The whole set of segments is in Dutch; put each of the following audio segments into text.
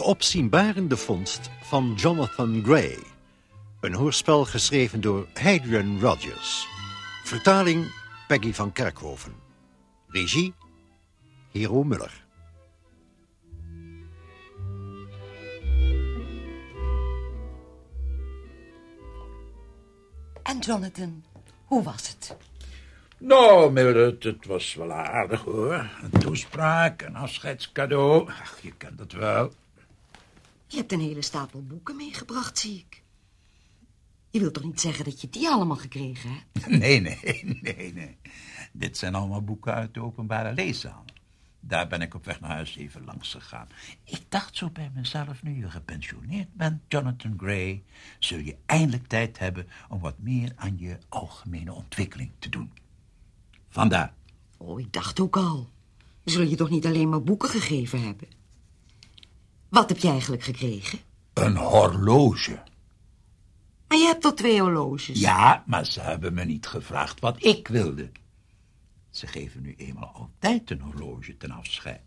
De opzienbarende vondst van Jonathan Gray. Een hoorspel geschreven door Hadrian Rogers. Vertaling Peggy van Kerkhoven. Regie Hero Muller. En Jonathan, hoe was het? Nou, Mildred, het was wel aardig hoor. Een toespraak, een afscheidscadeau. Ach, je kent het wel. Je hebt een hele stapel boeken meegebracht, zie ik. Je wilt toch niet zeggen dat je die allemaal gekregen hebt? Nee, nee, nee, nee. Dit zijn allemaal boeken uit de openbare leeszaal. Daar ben ik op weg naar huis even langs gegaan. Ik dacht zo bij mezelf, nu je gepensioneerd bent, Jonathan Gray... zul je eindelijk tijd hebben om wat meer aan je algemene ontwikkeling te doen. Vandaar. Oh, ik dacht ook al. Zul je toch niet alleen maar boeken gegeven hebben? Wat heb je eigenlijk gekregen? Een horloge. Maar je hebt toch twee horloges? Ja, maar ze hebben me niet gevraagd wat ik wilde. Ze geven nu eenmaal altijd een horloge ten afscheid.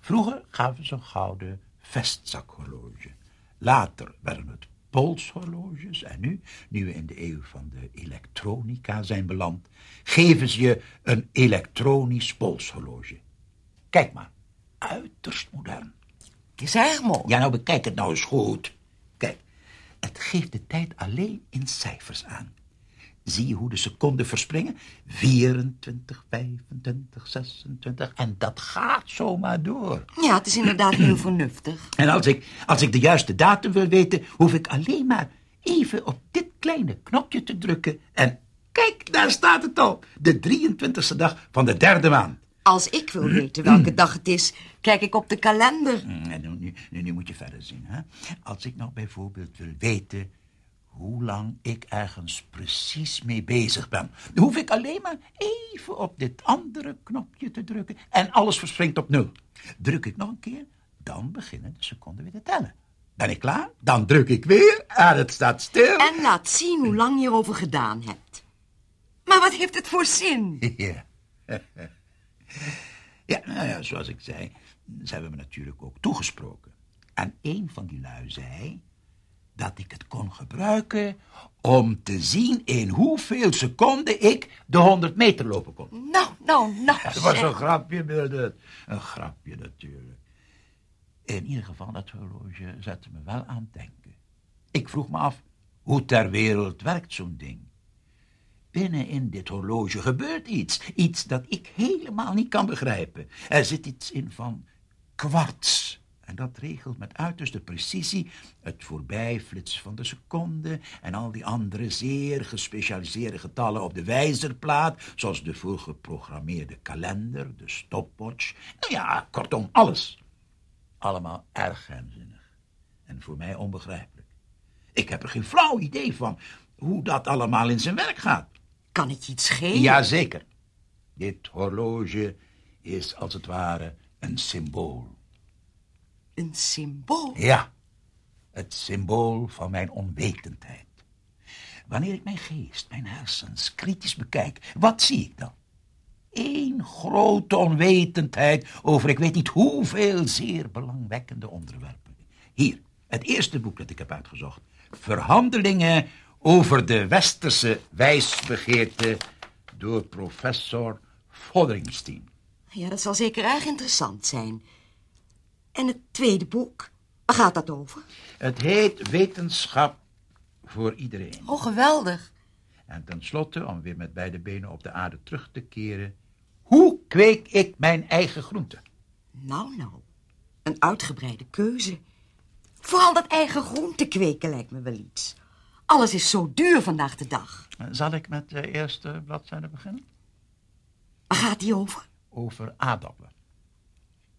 Vroeger gaven ze een gouden vestzakhorloge. Later werden het polshorloges. En nu, nu we in de eeuw van de elektronica zijn beland, geven ze je een elektronisch polshorloge. Kijk maar, uiterst modern. Erg mooi. Ja, nou bekijk het nou eens goed. Kijk, het geeft de tijd alleen in cijfers aan. Zie je hoe de seconden verspringen? 24, 25, 26. En dat gaat zomaar door. Ja, het is inderdaad heel vernuftig. En als ik, als ik de juiste datum wil weten, hoef ik alleen maar even op dit kleine knopje te drukken. En kijk, daar staat het al. De 23e dag van de derde maand. Als ik wil weten welke dag het is, kijk ik op de kalender. Mm, nu, nu moet je verder zien. Hè? Als ik nou bijvoorbeeld wil weten hoe lang ik ergens precies mee bezig ben, dan hoef ik alleen maar even op dit andere knopje te drukken en alles verspringt op nul. Druk ik nog een keer, dan beginnen de seconden weer te tellen. Ben ik klaar? Dan druk ik weer en het staat stil. En laat zien hoe lang je erover gedaan hebt. Maar wat heeft het voor zin? Ja. Ja, nou ja, zoals ik zei, ze hebben me natuurlijk ook toegesproken. En een van die lui zei dat ik het kon gebruiken om te zien in hoeveel seconden ik de 100 meter lopen kon. Nou, nou, nou. Dat was een grapje, Mildred. Een grapje natuurlijk. In ieder geval, dat horloge zette me wel aan het denken. Ik vroeg me af, hoe ter wereld werkt zo'n ding? Binnen in dit horloge gebeurt iets. Iets dat ik helemaal niet kan begrijpen. Er zit iets in van kwarts. En dat regelt met uiterste precisie het voorbijflitsen van de seconde en al die andere zeer gespecialiseerde getallen op de wijzerplaat, zoals de voorgeprogrammeerde kalender, de stopwatch. Nou ja, kortom, alles. Allemaal erg geheimzinnig. En voor mij onbegrijpelijk. Ik heb er geen flauw idee van hoe dat allemaal in zijn werk gaat. Kan het je iets schelen? Jazeker. Dit horloge is als het ware een symbool. Een symbool? Ja, het symbool van mijn onwetendheid. Wanneer ik mijn geest, mijn hersens kritisch bekijk, wat zie ik dan? Eén grote onwetendheid over ik weet niet hoeveel zeer belangwekkende onderwerpen. Hier, het eerste boek dat ik heb uitgezocht. Verhandelingen over de westerse wijsbegeerte door professor Fotheringstein. Ja, dat zal zeker erg interessant zijn. En het tweede boek? Waar gaat dat over? Het heet Wetenschap voor iedereen. Oh, geweldig. En tenslotte, om weer met beide benen op de aarde terug te keren... Hoe kweek ik mijn eigen groenten? Nou, nou. Een uitgebreide keuze. Vooral dat eigen groente kweken lijkt me wel iets. Alles is zo duur vandaag de dag. Zal ik met de eerste bladzijde beginnen? Waar gaat die over? Over aardappelen.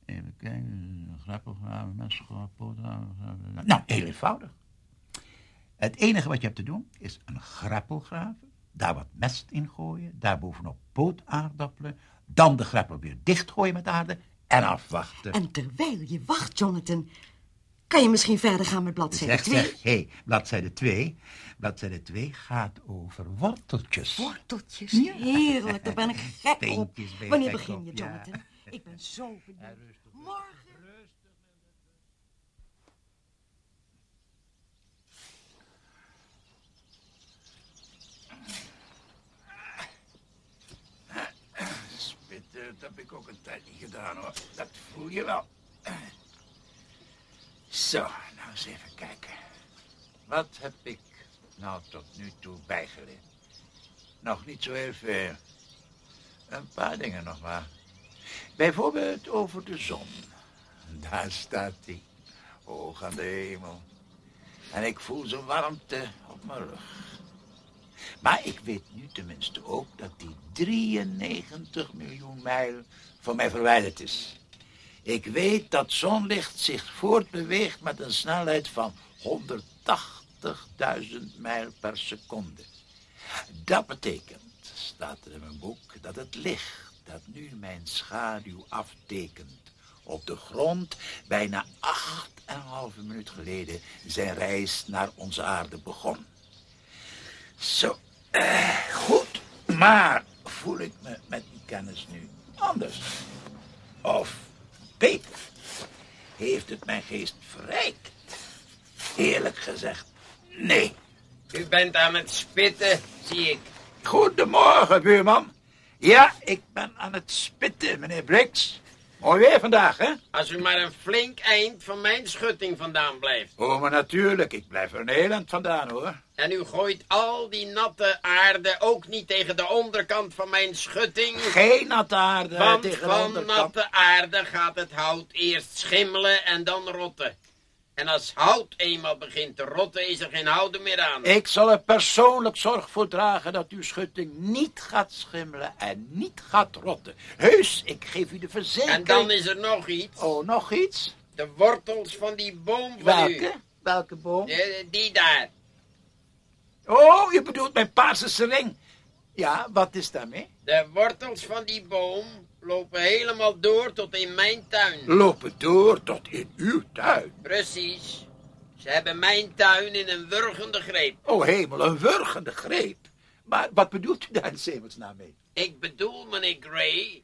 Even kijken, grappelgraven, messengraven, pootgraven. Nou, heel eenvoudig. Het enige wat je hebt te doen is een grappel graven, daar wat mest in gooien, daar bovenop pootaardappelen, dan de grappel weer dichtgooien met aarde en afwachten. En terwijl je wacht, Jonathan, kan je misschien verder gaan met bladzijde 2? Zeg, zeg, hé, bladzijde 2. Bladzijde 2 gaat over worteltjes. Worteltjes, heerlijk, daar ben ik gek op. Wanneer begin je, Jonathan? Ik ben zo benieuwd. Rustig, Morgen. Rustig. Spitten, eh, dat heb ik ook een tijdje gedaan hoor. Dat voel je wel. Zo, nou eens even kijken. Wat heb ik nou tot nu toe bijgeleerd? Nog niet zo heel veel. Een paar dingen nog maar. Bijvoorbeeld over de zon. Daar staat hij, hoog aan de hemel. En ik voel zijn warmte op mijn rug. Maar ik weet nu tenminste ook dat die 93 miljoen mijl van mij verwijderd is. Ik weet dat zonlicht zich voortbeweegt met een snelheid van 180.000 mijl per seconde. Dat betekent, staat er in mijn boek, dat het licht dat nu mijn schaduw aftekent op de grond bijna acht en een halve minuut geleden zijn reis naar onze aarde begon. Zo, eh, goed, maar voel ik me met die kennis nu anders? Of beter? Heeft het mijn geest verrijkt? Eerlijk gezegd, nee. U bent aan het spitten, zie ik. Goedemorgen, buurman. Ja, ik ben aan het spitten, meneer Briggs. Mooi weer vandaag, hè? Als u maar een flink eind van mijn schutting vandaan blijft. Oh, maar natuurlijk. Ik blijf er een heel eind vandaan, hoor. En u gooit al die natte aarde ook niet tegen de onderkant van mijn schutting. Geen natte aarde Want tegen de van onderkant. natte aarde gaat het hout eerst schimmelen en dan rotten. En als hout eenmaal begint te rotten, is er geen houden meer aan. Ik zal er persoonlijk zorg voor dragen dat uw schutting niet gaat schimmelen en niet gaat rotten. Heus, ik geef u de verzekering. En dan is er nog iets. Oh, nog iets? De wortels van die boom van u. Welke? Welke boom? Eh, Die daar. Oh, je bedoelt mijn paarse sering. Ja, wat is daarmee? De wortels van die boom lopen helemaal door tot in mijn tuin. Lopen door tot in uw tuin. Precies. Ze hebben mijn tuin in een wurgende greep. Oh hemel, een wurgende greep. Maar wat bedoelt u daar in zemelsnaam mee? Ik bedoel, meneer Gray,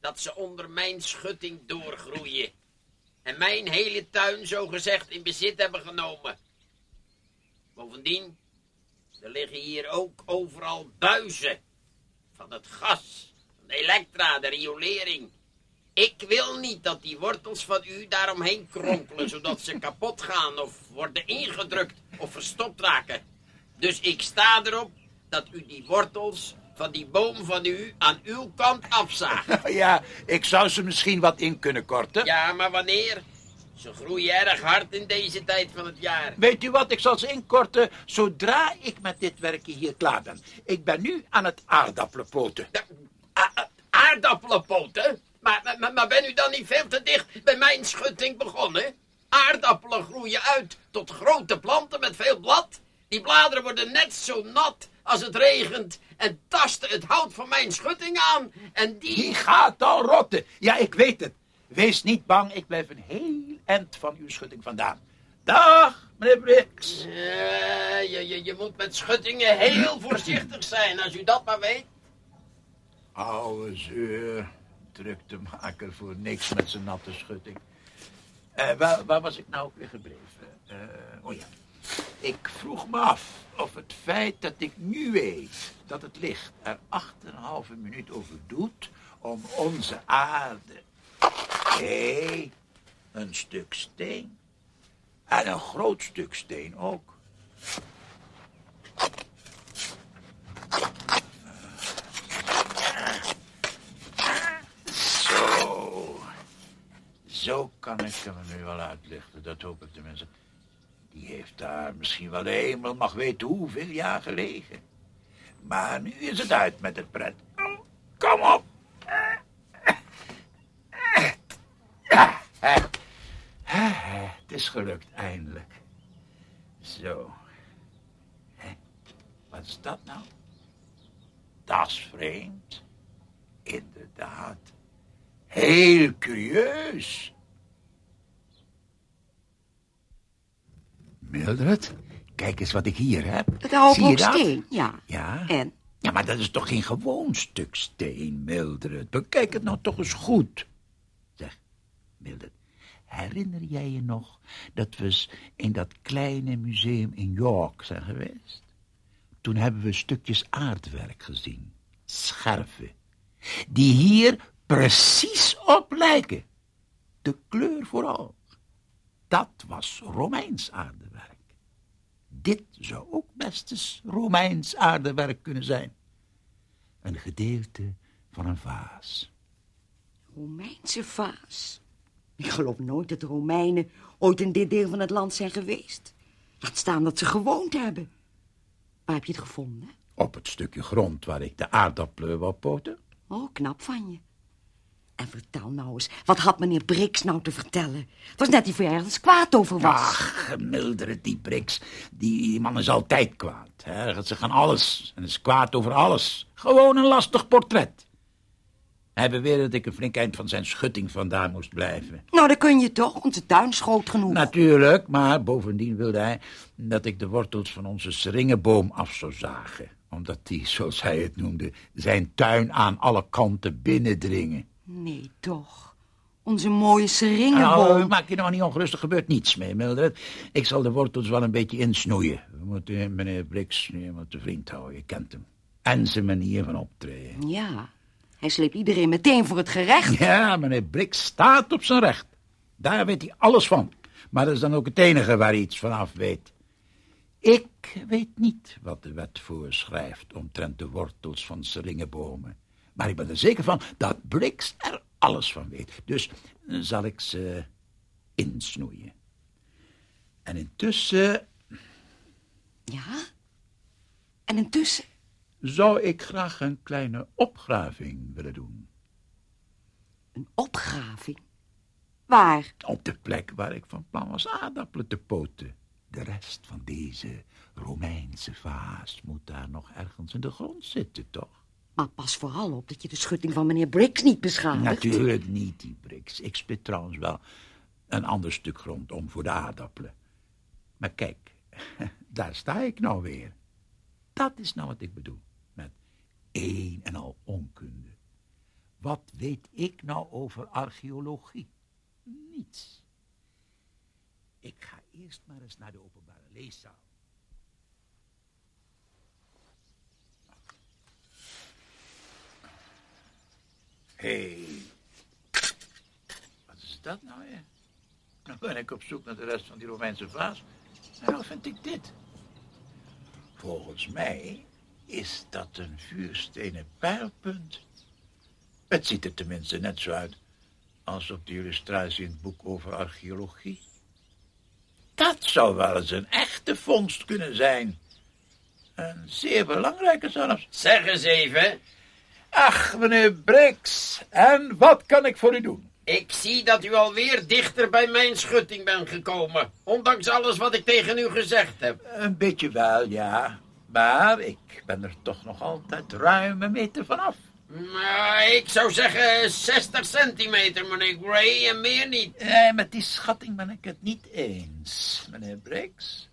dat ze onder mijn schutting doorgroeien. En mijn hele tuin zogezegd in bezit hebben genomen. Bovendien, er liggen hier ook overal buizen. Van het gas, van de elektra, de riolering. Ik wil niet dat die wortels van u daaromheen kronkelen, zodat ze kapot gaan of worden ingedrukt of verstopt raken. Dus ik sta erop dat u die wortels van die boom van u aan uw kant afzaagt. Ja, ik zou ze misschien wat in kunnen korten. Ja, maar wanneer? Ze groeien erg hard in deze tijd van het jaar. Weet u wat, ik zal ze inkorten zodra ik met dit werkje hier klaar ben. Ik ben nu aan het aardappelenpoten. Aardappelenpoten? Maar, maar, maar ben u dan niet veel te dicht bij mijn schutting begonnen? Aardappelen groeien uit tot grote planten met veel blad. Die bladeren worden net zo nat als het regent en tasten het hout van mijn schutting aan. En die... Die gaat al rotten. Ja, ik weet het. Wees niet bang, ik blijf een heel eind van uw schutting vandaan. Dag, meneer Briggs. Eh, je, je, je moet met schuttingen heel voorzichtig zijn, als u dat maar weet. Oude zeur, druktemaker voor niks met zijn natte schutting. Eh, waar, waar was ik nou ook weer gebleven? Eh, oh ja. Ik vroeg me af of het feit dat ik nu weet dat het licht er acht en een halve minuut over doet om onze aarde. Hé, een stuk steen. En een groot stuk steen ook. Zo. Zo kan ik hem nu wel uitlichten, dat hoop ik tenminste. Die heeft daar misschien wel hemel mag weten hoeveel jaar gelegen. Maar nu is het uit met het pret. Kom op. is gelukt, eindelijk. Zo. Hè? Wat is dat nou? Dat is vreemd. Inderdaad. Heel curieus. Mildred, kijk eens wat ik hier heb. Het oude steen, ja. Ja. En? Ja, maar dat is toch geen gewoon stuk steen, Mildred. Bekijk het nou toch eens goed. Zeg, Mildred, herinner jij je nog dat we in dat kleine museum in York zijn geweest? Toen hebben we stukjes aardwerk gezien. Scherven. Die hier precies op lijken. De kleur vooral. Dat was Romeins aardewerk. Dit zou ook best Romeins aardewerk kunnen zijn. Een gedeelte van een vaas. Romeinse vaas. Ik geloof nooit dat de Romeinen ooit in dit deel van het land zijn geweest. Laat staan dat ze gewoond hebben. Waar heb je het gevonden? Op het stukje grond waar ik de aardappelen wou poten. Oh, knap van je. En vertel nou eens, wat had meneer Brix nou te vertellen? Het was net die hij ergens kwaad over was. Ach, Mildred, die Brix. Die man is altijd kwaad. Hij gaat zich aan alles en is kwaad over alles. Gewoon een lastig portret. Hij beweerde dat ik een flink eind van zijn schutting vandaan moest blijven. Nou, dan kun je toch. Onze tuin is groot genoeg. Natuurlijk, maar bovendien wilde hij dat ik de wortels van onze seringenboom af zou zagen. Omdat die, zoals hij het noemde, zijn tuin aan alle kanten binnendringen. Nee, toch. Onze mooie seringenboom. Nou, maak je nou niet ongerustig, gebeurt niets mee, Mildred. Ik zal de wortels wel een beetje insnoeien. We moeten meneer Brix nu eenmaal te vriend houden, je kent hem. En zijn manier van optreden. Ja, hij sleept iedereen meteen voor het gerecht. Ja, meneer Brix staat op zijn recht. Daar weet hij alles van. Maar dat is dan ook het enige waar hij iets vanaf weet. Ik weet niet wat de wet voorschrijft omtrent de wortels van seringenbomen. Maar ik ben er zeker van dat Brix er alles van weet. Dus zal ik ze insnoeien. En intussen Ja? En intussen? Zou ik graag een kleine opgraving willen doen. Een opgraving? Waar? Op de plek waar ik van plan was aardappelen te poten. De rest van deze Romeinse vaas moet daar nog ergens in de grond zitten, toch? Maar pas vooral op dat je de schutting van meneer Briggs niet beschadigt. Natuurlijk niet, die Brix. Ik spit trouwens wel een ander stuk grond om voor de aardappelen. Maar kijk, daar sta ik nou weer. Dat is nou wat ik bedoel met een en al onkunde. Wat weet ik nou over archeologie? Niets. Ik ga eerst maar eens naar de openbare leeszaal. Hé, hey. wat is dat nou weer? Nou ben ik op zoek naar de rest van die Romeinse vaas. En nou vind ik dit. Volgens mij is dat een vuurstenen pijlpunt. Het ziet er tenminste net zo uit als op de illustratie in het boek over archeologie. Dat zou wel eens een echte vondst kunnen zijn. Een zeer belangrijke zelfs. Zeg eens even. Ach, meneer Brix, en wat kan ik voor u doen? Ik zie dat u alweer dichter bij mijn schutting bent gekomen. Ondanks alles wat ik tegen u gezegd heb. Een beetje wel, ja. Maar ik ben er toch nog altijd ruim een meter vanaf. Maar ik zou zeggen 60 centimeter, meneer Gray, en meer niet. Nee, met die schatting ben ik het niet eens, meneer Briggs.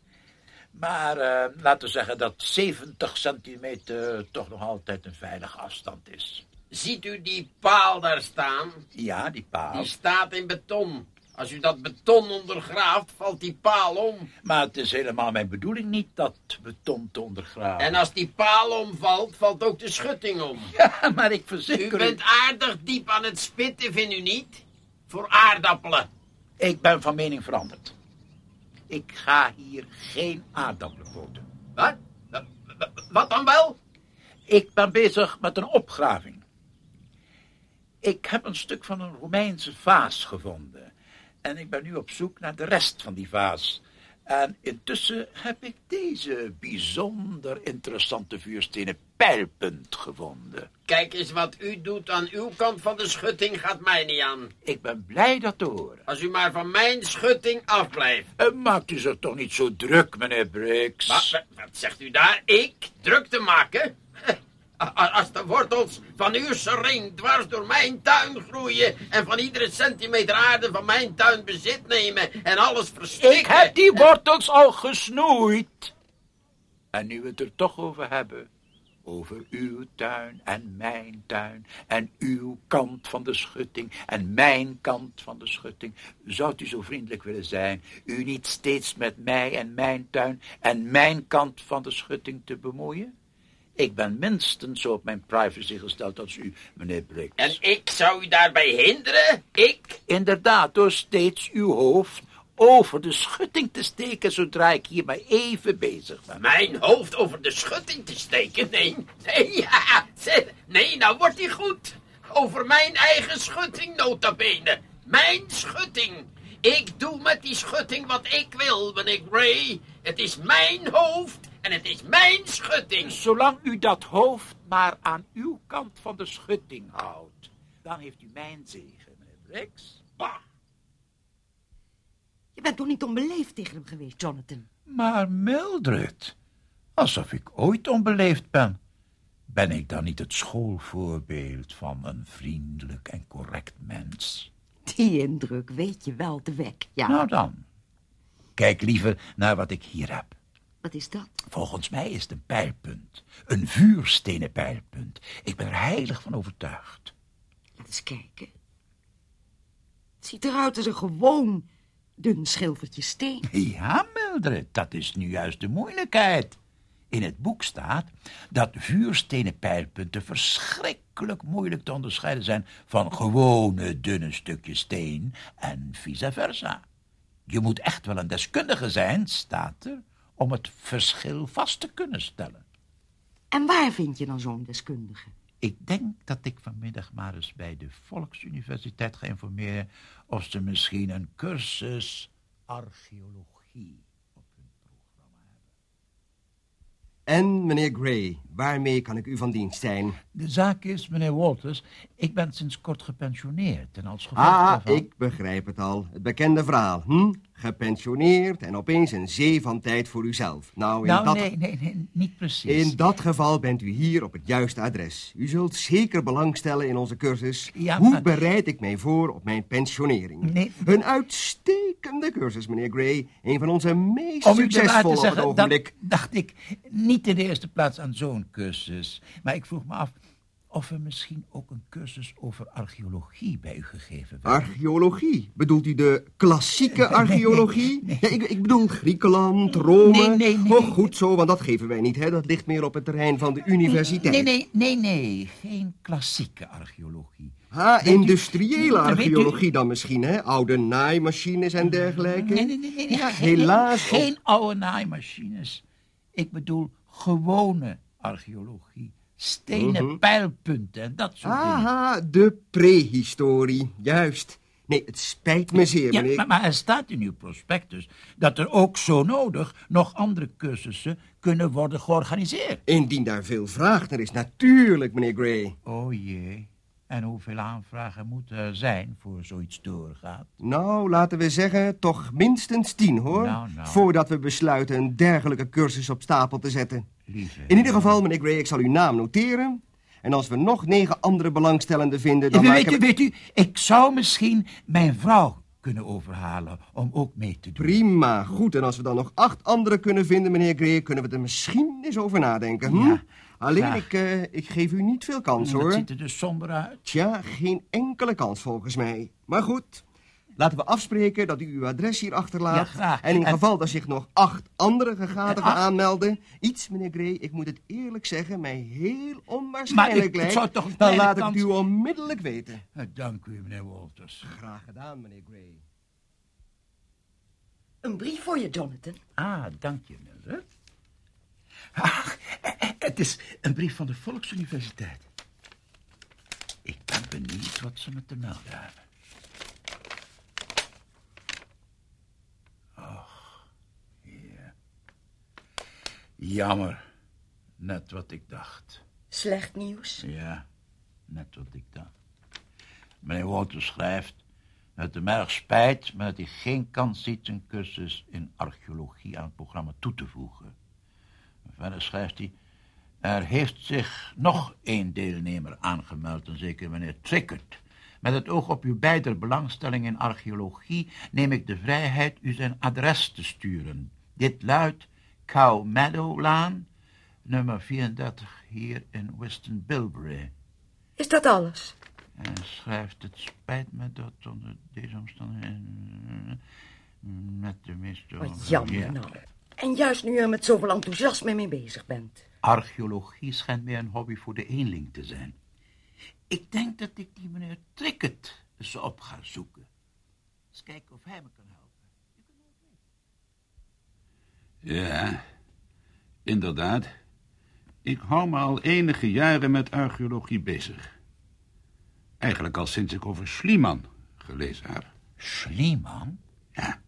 Maar eh, laten we zeggen dat 70 centimeter toch nog altijd een veilige afstand is. Ziet u die paal daar staan? Ja, die paal. Die staat in beton. Als u dat beton ondergraaft, valt die paal om. Maar het is helemaal mijn bedoeling niet dat beton te ondergraven. En als die paal omvalt, valt ook de schutting om. Ja, maar ik U verzeker bent aardig diep aan het spitten, vindt u niet? Voor aardappelen. Ik ben van mening veranderd. Ik ga hier geen aardappelen poten. Wat- wat- Wat dan wel? Ik ben bezig met een opgraving. Ik heb een stuk van een Romeinse vaas gevonden. En ik ben nu op zoek naar de rest van die vaas. En intussen heb ik deze bijzonder interessante vuurstenen pijlpunt gevonden. Kijk eens wat u doet aan uw kant van de schutting gaat mij niet aan. Ik ben blij dat te horen. Als u maar van mijn schutting afblijft. Eh, Maakt u zich toch niet zo druk, meneer Briggs? Wat, wat, wat zegt u daar? Ik? Druk te maken? Als de wortels van uw sering dwars door mijn tuin groeien... en van iedere centimeter aarde van mijn tuin bezit nemen... en alles verstikken... Ik heb die wortels al gesnoeid. En nu we het er toch over hebben. Over uw tuin en mijn tuin. En uw kant van de schutting. En mijn kant van de schutting. Zou u zo vriendelijk willen zijn. U niet steeds met mij en mijn tuin. En mijn kant van de schutting te bemoeien? Ik ben minstens zo op mijn privacy gesteld als u, meneer Briggs. En ik zou u daarbij hinderen? Ik? Inderdaad, door steeds uw hoofd over de schutting te steken zodra ik hier maar even bezig ben. Mijn hoofd over de schutting te steken? Nee, nee, ja, nee, nou wordt hij goed. Over mijn eigen schutting, nota bene. Mijn schutting. Ik doe met die schutting wat ik wil, meneer Gray. Het is mijn hoofd en het is mijn schutting. Zolang u dat hoofd maar aan uw kant van de schutting houdt, dan heeft u mijn zegen, meneer Briggs. Bah. Je bent toch niet onbeleefd tegen hem geweest, Jonathan? Maar Mildred, alsof ik ooit onbeleefd ben. Ben ik dan niet het schoolvoorbeeld van een vriendelijk en correct mens? Die indruk weet je wel te wekken, ja. Nou dan, kijk liever naar wat ik hier heb. Wat is dat? Volgens mij is het een pijlpunt. Een vuurstenen pijlpunt. Ik ben er heilig van overtuigd. Laat eens kijken. Het ziet eruit als een gewoon dun schilfertje steen. Ja, Mildred, dat is nu juist de moeilijkheid. In het boek staat dat vuurstenen pijlpunten verschrikkelijk moeilijk te onderscheiden zijn van gewone dunne stukjes steen en vice versa. Je moet echt wel een deskundige zijn, staat er, om het verschil vast te kunnen stellen. En waar vind je dan zo'n deskundige? Ik denk dat ik vanmiddag maar eens bij de Volksuniversiteit ga informeren of ze misschien een cursus archeologie op hun programma hebben. En, meneer Gray, waarmee kan ik u van dienst zijn? De zaak is, meneer Walters, ik ben sinds kort gepensioneerd en als gevolg Ah, daarvan... ik begrijp het al. Het bekende verhaal, hm? Gepensioneerd en opeens een zee van tijd voor uzelf. Nou, in, Nou, dat, nee, nee, nee, niet precies. in dat geval bent u hier op het juiste adres. U zult zeker belangstellen in onze cursus. Ja, Hoe maar- bereid ik mij voor op mijn pensionering? Nee. Een uitstekende cursus, meneer Gray. Een van onze meest Om succesvolle laten op het zeggen, dat ogenblik. dacht ik niet in de eerste plaats aan zo'n cursus. Maar ik vroeg me af of er misschien ook een cursus over archeologie bij u gegeven werd. Archeologie? Bedoelt u de klassieke archeologie? nee. Ja, ik, ik bedoel Griekenland, Rome. Nee, nee, nee. Oh, goed zo, want dat geven wij niet, hè. Dat ligt meer op het terrein van de universiteit. Nee, nee, nee, nee, geen klassieke archeologie. Ha, u- industriële archeologie dan misschien, hè? Oude naaimachines en dergelijke. Nee, nee, nee, nee, helaas. Geen oude naaimachines. Ik bedoel gewone archeologie. Stenen Mhm. pijlpunten en dat soort dingen. Aha, de prehistorie, juist. Nee, het spijt me zeer, Ja, meneer. maar, maar er staat in uw prospectus dat er ook zo nodig nog andere cursussen kunnen worden georganiseerd. Indien daar veel vraag naar is, natuurlijk, meneer Gray. Oh jee. En hoeveel aanvragen moeten er zijn voor zoiets doorgaat? Nou, laten we zeggen, toch minstens tien, hoor. Nou, nou. Voordat we besluiten een dergelijke cursus op stapel te zetten. Lieve. In ieder geval, meneer Gray, ik zal uw naam noteren. En als we nog negen andere belangstellenden vinden, dan weet, maken u, we... weet u, ik zou misschien mijn vrouw kunnen overhalen om ook mee te doen. Prima, goed. En als we dan nog acht anderen kunnen vinden, meneer Gray, kunnen we er misschien eens over nadenken. Hm? Ja, Alleen, ik, eh, ik geef u niet veel kans, Dat hoor. ziet er dus somber uit. Tja, geen enkele kans volgens mij. Maar goed, laten we afspreken dat u uw adres hier achterlaat. Ja, graag. En in En- geval dat zich nog acht andere gegadigden Acht? aanmelden... iets, meneer Gray, ik moet het eerlijk zeggen, mij heel Maar ik- onwaarschijnlijk het lijkt... zou toch dan laat ik het u onmiddellijk weten. Eh, Dank u, meneer Walters. Graag gedaan, meneer Gray. Een brief voor je, Jonathan. Ah, dank je, Mildred. Ach, het is een brief van de Volksuniversiteit. Ik ben benieuwd wat ze me te melden hebben. Och, ja. Jammer. Net wat ik dacht. Slecht nieuws. Ja, net wat ik dacht. Meneer Walters schrijft dat het hem erg spijt, maar dat hij geen kans ziet een cursus in archeologie aan het programma toe te voegen. Verder schrijft hij, er heeft zich nog één deelnemer aangemeld, een zeker meneer Trickert. Met het oog op uw beider belangstelling in archeologie neem ik de vrijheid u zijn adres te sturen. Dit luidt Cow Meadow Laan, nummer 34 hier in Weston Bilbury. Is dat alles? En hij schrijft, het spijt me dat onder deze omstandigheden... Met de meeste... Wat jammer Ja. nou. En juist nu je er met zoveel enthousiasme mee bezig bent. Archeologie schijnt mij een hobby voor de eenling te zijn. Ik denk dat ik die meneer Trickett eens op ga zoeken. Eens kijken of hij me kan helpen. Ja, inderdaad. Ik hou me al enige jaren met archeologie bezig. Eigenlijk al sinds ik over Schliemann gelezen heb. Schliemann? Ja.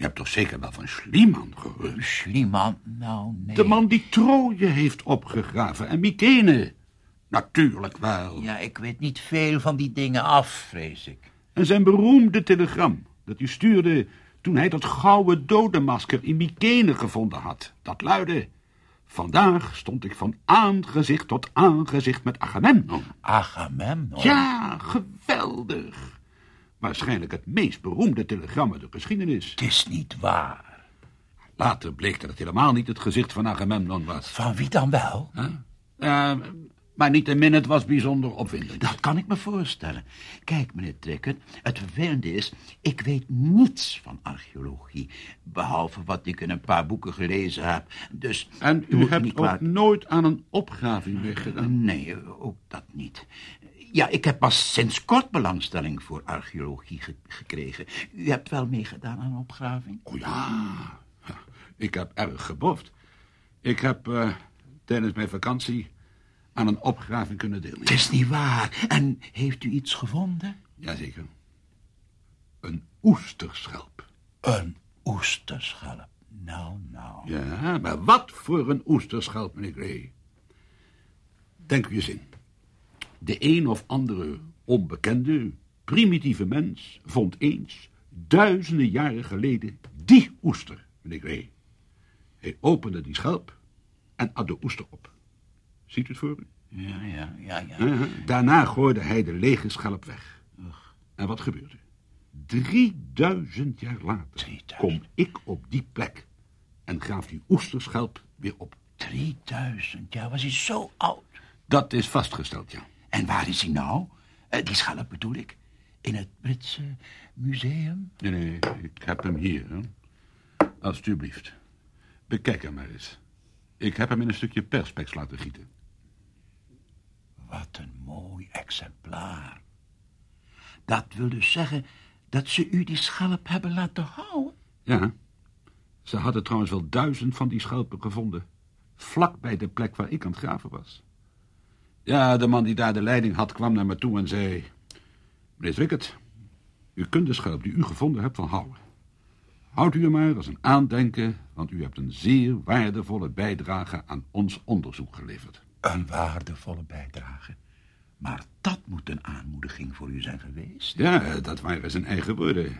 Je hebt toch zeker wel van Schliemann gehoord? Schliemann? Nou, nee. De man die Troje heeft opgegraven en Mykene. Natuurlijk wel. Ja, ik weet niet veel van die dingen af, vrees ik. En zijn beroemde telegram dat hij stuurde toen hij dat gouden dodenmasker in Mykene gevonden had. Dat luidde... Vandaag stond ik van aangezicht tot aangezicht met Agamemnon. Agamemnon? Ja, geweldig. Waarschijnlijk het meest beroemde telegram uit de geschiedenis. Het is niet waar. Later bleek dat het helemaal niet het gezicht van Agamemnon was. Van wie dan wel? Huh? Uh, maar niettemin, het was bijzonder opwindend. Dat kan ik me voorstellen. Kijk, meneer Trekker, het vervelende is... ik weet niets van archeologie... behalve wat ik in een paar boeken gelezen heb. Dus... En u hebt ook nooit aan een opgraving meegedaan? Nee, ook dat niet. Ja, ik heb pas sinds kort belangstelling voor archeologie ge gekregen. U hebt wel meegedaan aan een opgraving? Oh ja, ik heb erg geboft. Ik heb uh, tijdens mijn vakantie aan een opgraving kunnen deelnemen. Het is niet waar. En heeft u iets gevonden? Jazeker. Een oesterschelp. Een oesterschelp? Nou, nou. Ja, maar wat voor een oesterschelp, meneer Gray. Denk u eens in. De een of andere onbekende, primitieve mens vond eens, duizenden jaren geleden, die oester, meneer Gray. Hij opende die schelp en at de oester op. Ziet u het voor u? Ja, ja, ja, ja. Uh, daarna gooide hij de lege schelp weg. Ugh. En wat gebeurde? 3000 jaar later 3000. kom ik op die plek en graaf die oesterschelp weer op. 3000 jaar, was hij zo oud? Dat is vastgesteld, ja. En waar is hij nou? Uh, die schelp bedoel ik. In het Britse museum? Nee, nee, ik heb hem hier. Hè? Alsjeblieft. Bekijk hem maar eens. Ik heb hem in een stukje perspex laten gieten. Wat een mooi exemplaar. Dat wil dus zeggen dat ze u die schelp hebben laten houden? Ja. Ze hadden trouwens wel duizend van die schelpen gevonden. Vlak bij de plek waar ik aan het graven was. Ja, de man die daar de leiding had kwam naar me toe en zei... Meneer Zwickert, u kunt de schelp die u gevonden hebt van houden. Houd u er maar als een aandenken, want u hebt een zeer waardevolle bijdrage aan ons onderzoek geleverd. Een waardevolle bijdrage? Maar dat moet een aanmoediging voor u zijn geweest. Ja, dat waren zijn eigen woorden.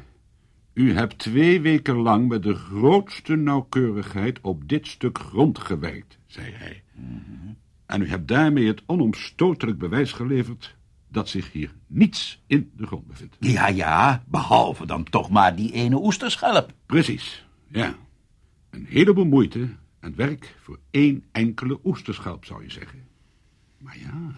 U hebt twee weken lang met de grootste nauwkeurigheid op dit stuk grond gewerkt, zei hij. Mhm. Mm -hmm. En u hebt daarmee het onomstotelijk bewijs geleverd dat zich hier niets in de grond bevindt. Ja, ja, behalve dan toch maar die ene oesterschelp. Precies, ja. Een heleboel moeite en werk voor één enkele oesterschelp, zou je zeggen. Maar ja,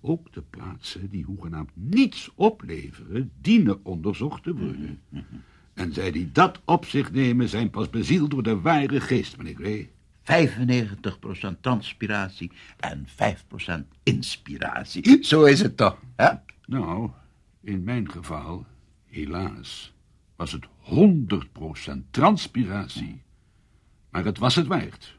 ook de plaatsen die hoegenaamd niets opleveren, dienen onderzocht te worden. En zij die dat op zich nemen, zijn pas bezield door de ware geest, meneer Gray. 95% transpiratie en 5% inspiratie. Zo is het toch, hè? Nou, in mijn geval, helaas, was het 100% transpiratie. Maar het was het waard.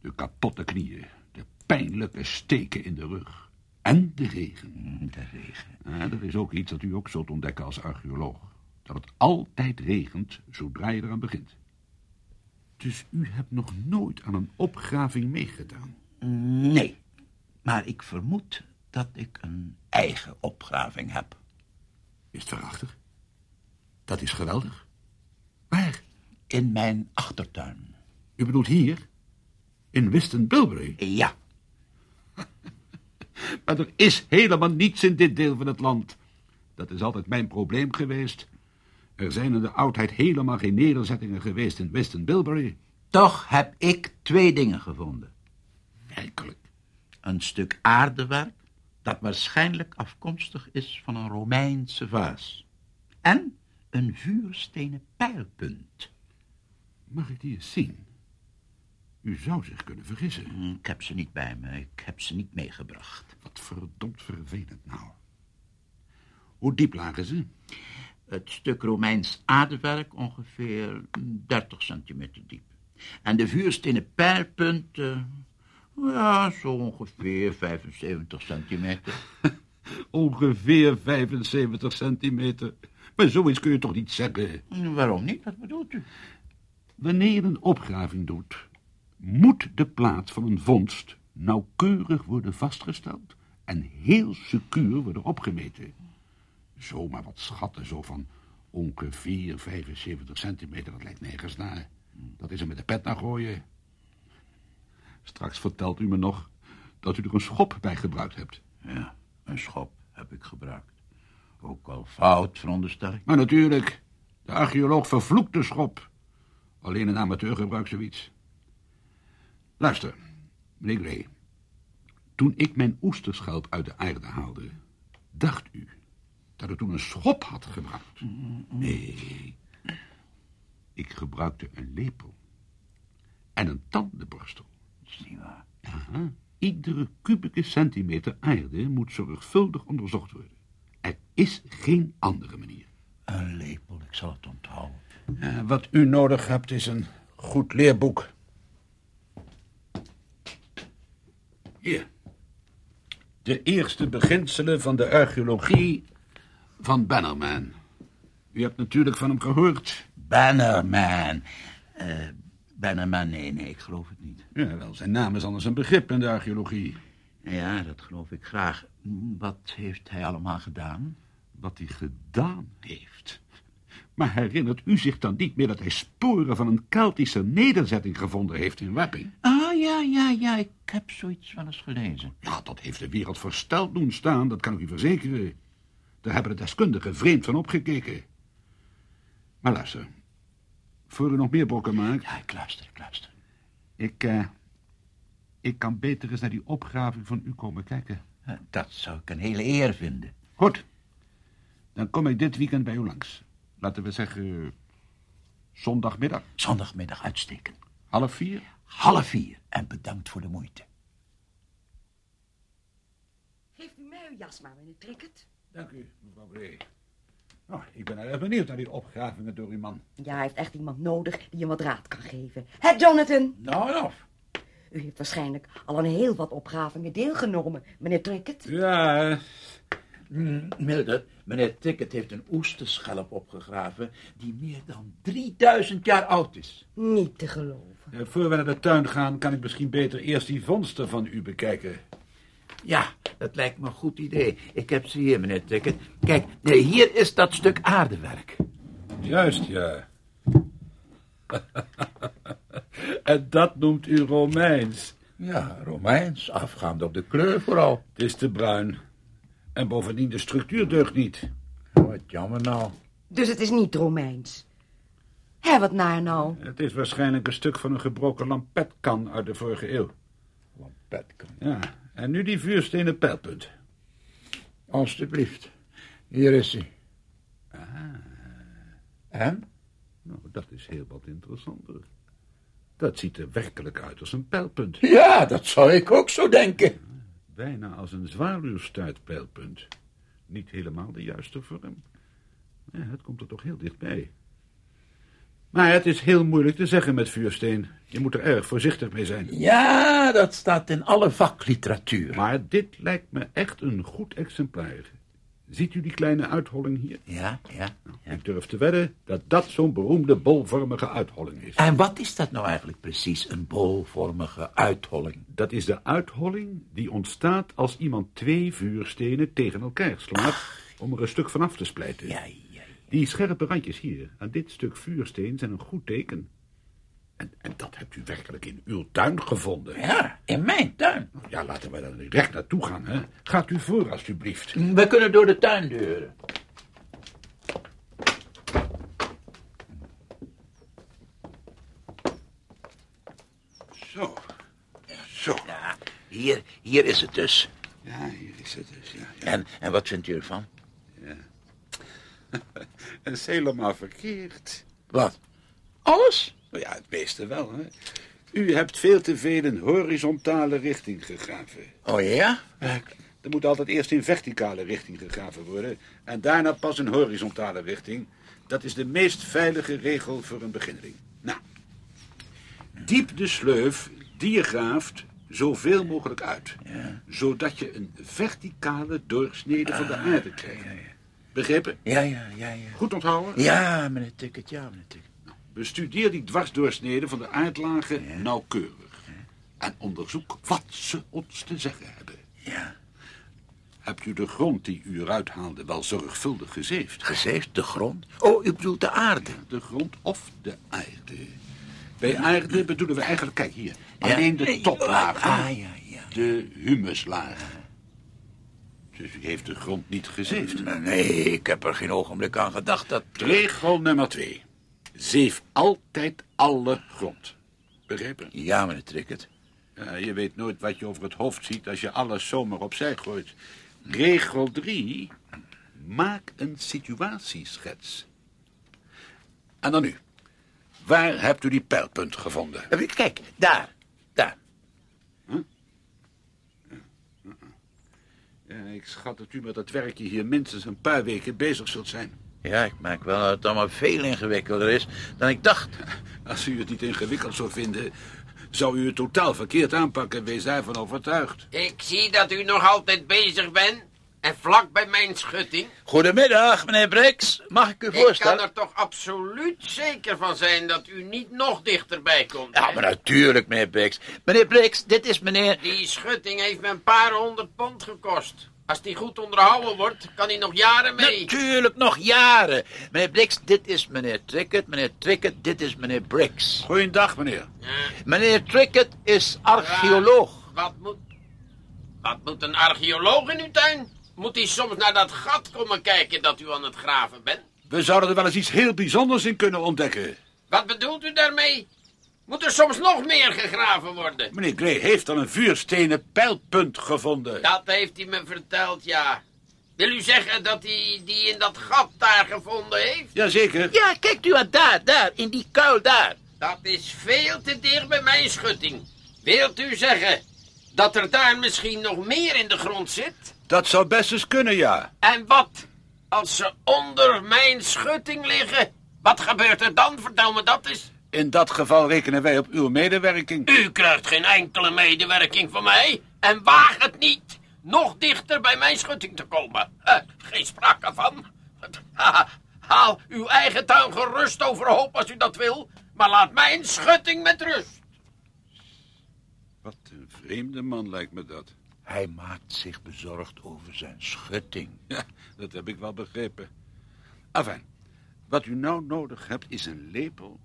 De kapotte knieën, de pijnlijke steken in de rug en de regen. De regen. Ja, dat is ook iets dat u ook zult ontdekken als archeoloog. Dat het altijd regent zodra je eraan begint. Dus u hebt nog nooit aan een opgraving meegedaan? Nee, maar ik vermoed dat ik een eigen opgraving heb. Is het waarachtig? Dat is geweldig. Waar? In mijn achtertuin. U bedoelt hier? In Wiston Bilbury? Ja. maar er is helemaal niets in dit deel van het land. Dat is altijd mijn probleem geweest. Er zijn in de oudheid helemaal geen nederzettingen geweest in Weston Bilbury. Toch heb ik twee dingen gevonden. Werkelijk? Een stuk aardewerk dat waarschijnlijk afkomstig is van een Romeinse vaas. En een vuurstenen pijlpunt. Mag ik die eens zien? U zou zich kunnen vergissen. Hm, Ik heb ze niet bij me. Ik heb ze niet meegebracht. Wat verdomd vervelend nou. Hoe diep lagen ze? Het stuk Romeins aardewerk ongeveer 30 centimeter diep. En de vuurstenen pijlpunt, eh, ja, zo ongeveer 75 centimeter. Ongeveer 75 centimeter. Maar zoiets kun je toch niet zeggen? Waarom niet? Wat bedoelt u? Wanneer je een opgraving doet, moet de plaats van een vondst nauwkeurig worden vastgesteld en heel secuur worden opgemeten. Zomaar wat schatten, zo van ongeveer 75 centimeter, dat lijkt nergens naar. Dat is er met de pet naar gooien. Straks vertelt u me nog dat u er een schop bij gebruikt hebt. Ja, een schop heb ik gebruikt. Ook al fout, veronderstel ik. Maar natuurlijk, de archeoloog vervloekt de schop. Alleen een amateur gebruikt zoiets. Luister, meneer Gray. Toen ik mijn oesterschelp uit de aarde haalde, dacht u dat ik toen een schop had gebruikt. Nee, ik gebruikte een lepel en een tandenborstel. Dat is niet waar. Aha. Iedere kubieke centimeter aarde moet zorgvuldig onderzocht worden. Er is geen andere manier. Een lepel, ik zal het onthouden. Eh, wat u nodig hebt is een goed leerboek. Hier. De eerste beginselen van de archeologie van Bannerman. U hebt natuurlijk van hem gehoord. Bannerman. Eh, Bannerman, nee, nee, ik geloof het niet. Ja, wel, zijn naam is anders een begrip in de archeologie. Ja, dat geloof ik graag. Wat heeft hij allemaal gedaan? Wat hij gedaan heeft. Maar herinnert u zich dan niet meer dat hij sporen van een Keltische nederzetting gevonden heeft in Wapping? Ah, ja, ja, ja, ik heb zoiets wel eens gelezen. Ja, dat heeft de wereld versteld doen staan, dat kan ik u verzekeren. Daar hebben de deskundigen vreemd van opgekeken. Maar luister, voor u nog meer brokken maakt, Ja, ik luister, ik luister. ik, eh, ik kan beter eens naar die opgraving van u komen kijken. Eh, Dat zou ik een hele eer vinden. Goed, dan kom ik dit weekend bij u langs. Laten we zeggen, zondagmiddag, Zondagmiddag uitsteken. half vier. Half vier. En bedankt voor de moeite. Geeft u mij uw jas maar, meneer Trickett. Dank u, mevrouw Gray. Nou, ik ben erg benieuwd naar die opgravingen door uw man. Ja, hij heeft echt iemand nodig die hem wat raad kan geven. Hé, Jonathan? Nou, nou. U heeft waarschijnlijk al aan heel wat opgravingen deelgenomen, meneer Trickett. Ja, Mm, Mildred, meneer Ticket heeft een oesterschelp opgegraven... die meer dan 3000 jaar oud is. Niet te geloven. eh, voor we naar de tuin gaan, kan ik misschien beter eerst die vondsten van u bekijken. Ja, dat lijkt me een goed idee. Ik heb ze hier, meneer Ticket. Kijk, hier is dat stuk aardewerk. Juist, ja. en dat noemt u Romeins. Ja, Romeins, afgaand op de kleur vooral. Het is te bruin. En bovendien, de structuur deugt niet. Wat jammer nou. Dus het is niet Romeins. Hé, wat naar nou? Het is waarschijnlijk een stuk van een gebroken lampetkan uit de vorige eeuw. Lampetkan. Ja, en nu die vuurstenen pijlpunt. Alsjeblieft. Hier is hij. En? Nou, dat is heel wat interessanter. Dat ziet er werkelijk uit als een pijlpunt. Ja, dat zou ik ook zo denken. Bijna als een zwaluwstuitpijlpunt. Niet helemaal de juiste vorm. Ja, het komt er toch heel dichtbij. Maar het is heel moeilijk te zeggen met vuursteen. Je moet er erg voorzichtig mee zijn. Ja, dat staat in alle vakliteratuur. Maar dit lijkt me echt een goed exemplaar. Ziet u die kleine uitholling hier? Ja, ja, ja. Ik durf te wedden dat dat zo'n beroemde bolvormige uitholling is. En wat is dat nou eigenlijk precies, een bolvormige uitholling? Dat is de uitholling die ontstaat als iemand twee vuurstenen tegen elkaar slaat om er een stuk van af te splijten. Ja. Die scherpe randjes hier aan dit stuk vuursteen zijn een goed teken. En, en dat hebt u werkelijk in uw tuin gevonden. Ja, in mijn tuin. Ja, laten we er direct naartoe gaan, hè. Gaat u voor, alstublieft. We kunnen door de tuindeuren. Zo. Zo. Ja, hier, hier is het dus. Ja, hier is het dus, ja. ja. En, en wat vindt u ervan? Het is helemaal verkeerd. Wat? Alles? Nou ja, het meeste wel, hè. U hebt veel te veel in horizontale richting gegraven. Oh ja? Er moet altijd eerst in verticale richting gegraven worden... en daarna pas in horizontale richting. Dat is de meest veilige regel voor een beginneling. Nou, diep de sleuf die je graaft zoveel mogelijk uit. Zodat je een verticale doorsnede van de aarde krijgt. Begrepen? Ja, ja, ja, ja. Goed onthouden? Ja, meneer Ticket, ja, meneer Ticket. Bestudeer die dwarsdoorsneden van de aardlagen nauwkeurig. En onderzoek wat ze ons te zeggen hebben. Ja. Hebt u de grond die u eruit haalde wel zorgvuldig gezeefd? Gezeefd, de grond? Oh, u bedoelt de aarde? De grond of de aarde? Bij aarde bedoelen we eigenlijk, kijk hier, alleen de toplaag. Ah, ja, ja. De humuslaag. Dus u heeft de grond niet gezeefd. Nee, ik heb er geen ogenblik aan gedacht dat... Regel nummer twee. Zeef altijd alle grond. Begrepen? Ja, meneer Tricket. Ja, je weet nooit wat je over het hoofd ziet als je alles zomaar opzij gooit. Regel 3. Maak een situatieschets. En dan nu. Waar hebt u die pijlpunt gevonden? Eh, Kijk, daar. Ja, ik schat dat u met dat werkje hier minstens een paar weken bezig zult zijn. Ja, ik merk wel dat het allemaal veel ingewikkelder is dan ik dacht. Als u het niet ingewikkeld zou vinden, zou u het totaal verkeerd aanpakken. Wees daarvan overtuigd. Ik zie dat u nog altijd bezig bent. En vlak bij mijn schutting. Goedemiddag, meneer Brix. Mag ik u Ik kan voorstellen? er toch absoluut zeker van zijn dat u niet nog dichterbij komt. Ja, hè? maar natuurlijk, meneer Brix. Meneer Brix, dit is meneer... Die schutting heeft me een paar honderd pond gekost. Als die goed onderhouden wordt, kan hij nog jaren mee. Natuurlijk, nog jaren. Meneer Brix, dit is meneer Tricket. Meneer Tricket, dit is meneer Brix. Goeiedag, meneer. Ja, Meneer Tricket is archeoloog. wat moet... Wat moet een archeoloog in uw tuin? Moet hij soms naar dat gat komen kijken dat u aan het graven bent? We zouden er wel eens iets heel bijzonders in kunnen ontdekken. Wat bedoelt u daarmee? Moet er soms nog meer gegraven worden? Meneer Gray heeft al een vuurstenen pijlpunt gevonden. Dat heeft hij me verteld, ja. Wil u zeggen dat hij die in dat gat daar gevonden heeft? Jazeker. Ja, kijkt u aan daar, daar, in die kuil daar. Dat is veel te dicht bij mijn schutting. Wilt u zeggen dat er daar misschien nog meer in de grond zit? Dat zou best eens kunnen, ja. En wat als ze onder mijn schutting liggen? Wat gebeurt er dan? Vertel me dat eens. In dat geval rekenen wij op uw medewerking. U krijgt geen enkele medewerking van mij. En waag het niet nog dichter bij mijn schutting te komen. Geen sprake van. Ha, Haal uw eigen tuin gerust overhoop als u dat wil. Maar laat mijn schutting met rust. Wat een vreemde man lijkt me dat. Hij maakt zich bezorgd over zijn schutting. Ja, dat heb ik wel begrepen. Enfin, wat u nou nodig hebt is een lepel,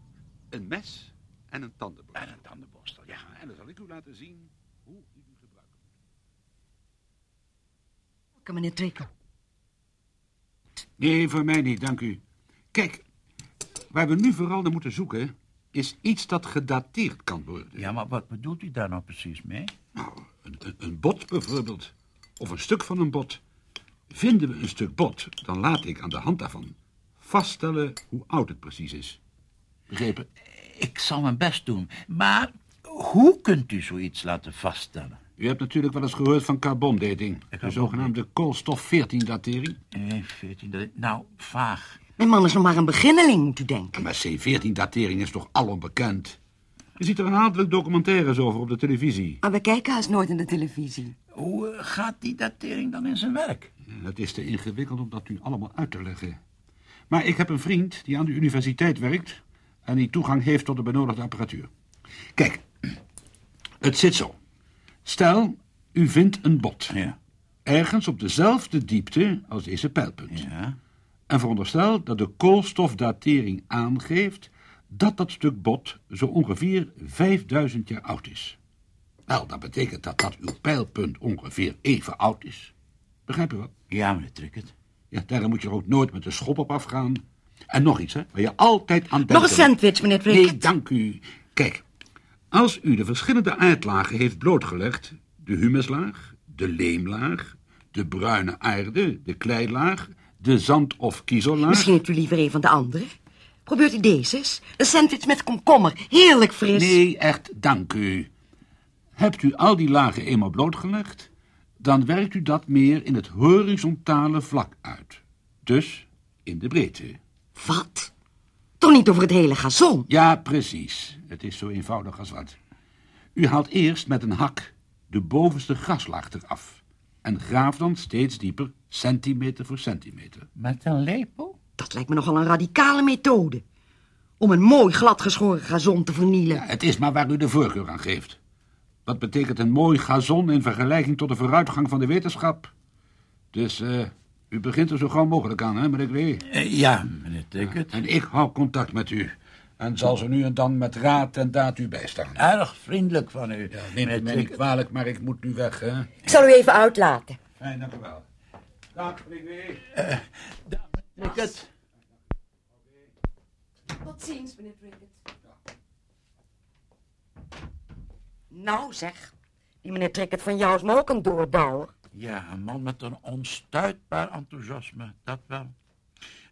een mes en een tandenborstel. En een tandenborstel, ja. En dan zal ik u laten zien hoe u die gebruikt. Kom, meneer Trikker. Nee, voor mij niet, dank u. Kijk, waar we nu vooral naar moeten zoeken... is iets dat gedateerd kan worden. Ja, maar wat bedoelt u daar nou precies mee? Nou, een, bot bijvoorbeeld. Of een stuk van een bot. Vinden we een stuk bot, dan laat ik aan de hand daarvan vaststellen hoe oud het precies is. Begrepen? Ik zal mijn best doen, maar hoe kunt u zoiets laten vaststellen? U hebt natuurlijk wel eens gehoord van carbondating. De zogenaamde koolstof-14-datering. Eh, 14, dat, nou, vaag. Mijn man is nog maar een beginneling, moet u denken. Maar C14-datering is toch alom bekend? Je ziet er een aantal documentaires over op de televisie. Maar we kijken haast nooit in de televisie. Hoe eh, gaat die datering dan in zijn werk? Het is te ingewikkeld om dat u allemaal uit te leggen. Maar ik heb een vriend die aan de universiteit werkt... en die toegang heeft tot de benodigde apparatuur. Kijk, het zit zo. Stel, u vindt een bot. Ja. Ergens op dezelfde diepte als deze pijlpunt. Ja. En veronderstel dat de koolstofdatering aangeeft... dat dat stuk bot zo ongeveer 5000 jaar oud is. Wel, dat betekent dat dat uw pijlpunt ongeveer even oud is. Begrijp je wat? Ja, meneer Tricket. Ja, daarom moet je er ook nooit met de schop op afgaan. En nog iets, hè, waar je altijd aan denkt. Nog een sandwich, meneer Trikker. Nee, dank u. Kijk, als u de verschillende aardlagen heeft blootgelegd... de humuslaag, de leemlaag, de bruine aarde, de kleilaag... de zand- of kiezellaag... Misschien hebt u liever een van de andere. Probeert u deze eens? Een sandwich met komkommer. Heerlijk fris. Nee, echt, dank u. Hebt u al die lagen eenmaal blootgelegd, dan werkt u dat meer in het horizontale vlak uit. Dus in de breedte. Wat? Toch niet over het hele gazon? Ja, precies. Het is zo eenvoudig als wat. U haalt eerst met een hak de bovenste graslaag eraf en graaft dan steeds dieper, centimeter voor centimeter. Met een lepel? Dat lijkt me nogal een radicale methode. Om een mooi gladgeschoren gazon te vernielen. Ja, het is maar waar u de voorkeur aan geeft. Wat betekent een mooi gazon in vergelijking tot de vooruitgang van de wetenschap? Dus eh, u begint er zo gauw mogelijk aan, hè, meneer Gray? Eh, ja, meneer Ticket. En ik hou contact met u. En zal ze nu en dan met raad en daad u bijstaan. Erg vriendelijk van u. Ja, neem het mij niet kwalijk, maar ik moet nu weg, hè? Ik zal u even uitlaten. Fijn, dank u wel. Dag, meneer Gray. Dag, Ticket. Tot ziens, meneer Trickett. Nou zeg, die meneer Trickett van jou is me ook een doordouwer. Ja, een man met een onstuitbaar enthousiasme, dat wel.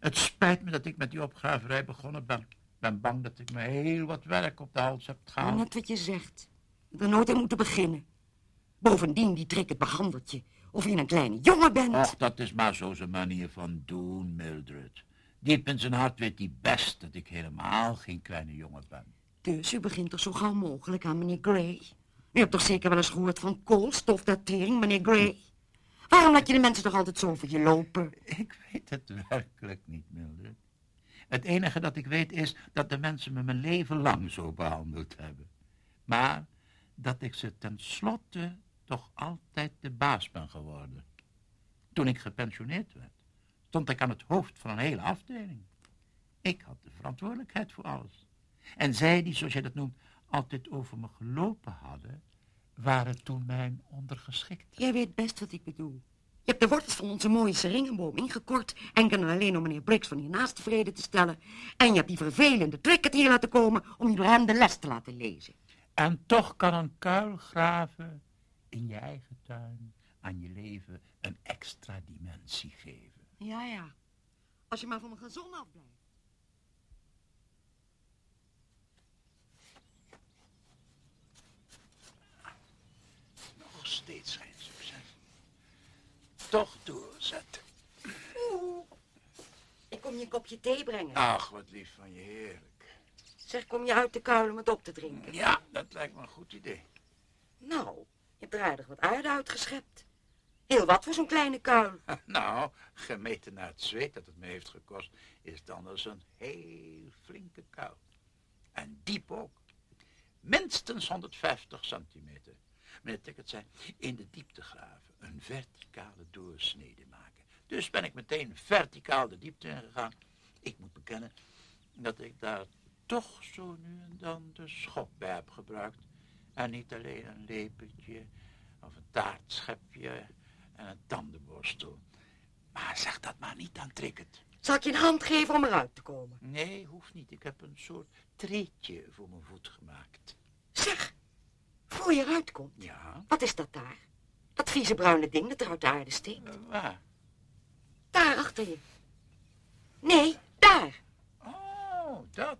Het spijt me dat ik met die opgraverij begonnen ben. Ik ben bang dat ik me heel wat werk op de hals heb gehaald. Net wat je zegt. Er nooit aan moeten beginnen. Bovendien, die Trickett behandelt je of je een kleine jongen bent. Och, dat is maar zo zijn manier van doen, Mildred. Diep in zijn hart weet hij best dat ik helemaal geen kleine jongen ben. Dus u begint toch zo gauw mogelijk aan meneer Gray? U hebt toch zeker wel eens gehoord van koolstofdatering, meneer Gray? Waarom laat je de mensen toch altijd zo voor je lopen? Ik weet het werkelijk niet, Mildred. Het enige dat ik weet is dat de mensen me mijn leven lang zo behandeld hebben. Maar dat ik ze tenslotte toch altijd de baas ben geworden. Toen ik gepensioneerd werd, stond ik aan het hoofd van een hele afdeling. Ik had de verantwoordelijkheid voor alles. En zij die, zoals jij dat noemt, altijd over me gelopen hadden, waren toen mijn ondergeschikten. Jij weet best wat ik bedoel. Je hebt de wortels van onze mooie seringenboom ingekort... enkel en alleen om meneer Briggs van hiernaast tevreden te stellen... en je hebt die vervelende Trickett hier laten komen... om je door hem de les te laten lezen. En toch kan een kuil graven in je eigen tuin aan je leven een extra dimensie geven. Ja, ja. Als je maar van mijn gezond afblijft. Nog steeds geen succes. Toch doorzetten. Ik kom je een kopje thee brengen. Ach, wat lief van je, heerlijk. Zeg, kom je uit de kuil om het op te drinken? Ja, dat lijkt me een goed idee. Nou, je hebt er aardig wat aarde uitgeschept. Heel wat voor zo'n kleine kuil. Nou, gemeten naar het zweet dat het me heeft gekost, is het anders een heel flinke kuil. En diep ook. Minstens 150 centimeter. Meneer Ticket zei, in de diepte graven, een verticale doorsnede maken. Dus ben ik meteen verticaal de diepte ingegaan. Ik moet bekennen dat ik daar toch zo nu en dan de schop bij heb gebruikt. En niet alleen een lepeltje of een taartschepje en een tandenborstel. Maar zeg dat maar niet aan Tricket. Zal ik je een hand geven om eruit te komen? Nee, hoeft niet. Ik heb een soort treetje voor mijn voet gemaakt. Zeg, voor je eruit komt. Ja, Wat is dat daar? Dat vieze bruine ding dat er uit de aarde steekt. eh, waar? Daar achter je. Nee, daar. Oh, dat.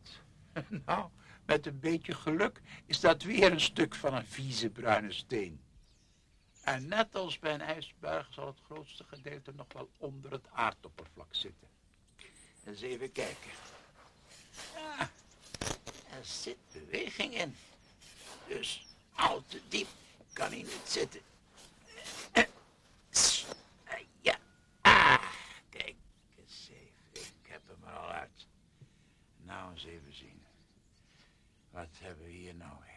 Nou, met een beetje geluk is dat weer een stuk van een vieze bruine steen. En net als bij een ijsberg zal het grootste gedeelte nog wel onder het aardoppervlak zitten. Eens even kijken. Er zit beweging in. Dus al te diep kan hij niet zitten. Ja, ah, kijk eens even. Ik heb hem er al uit. Nou, eens even zien. Wat hebben we hier nou weer?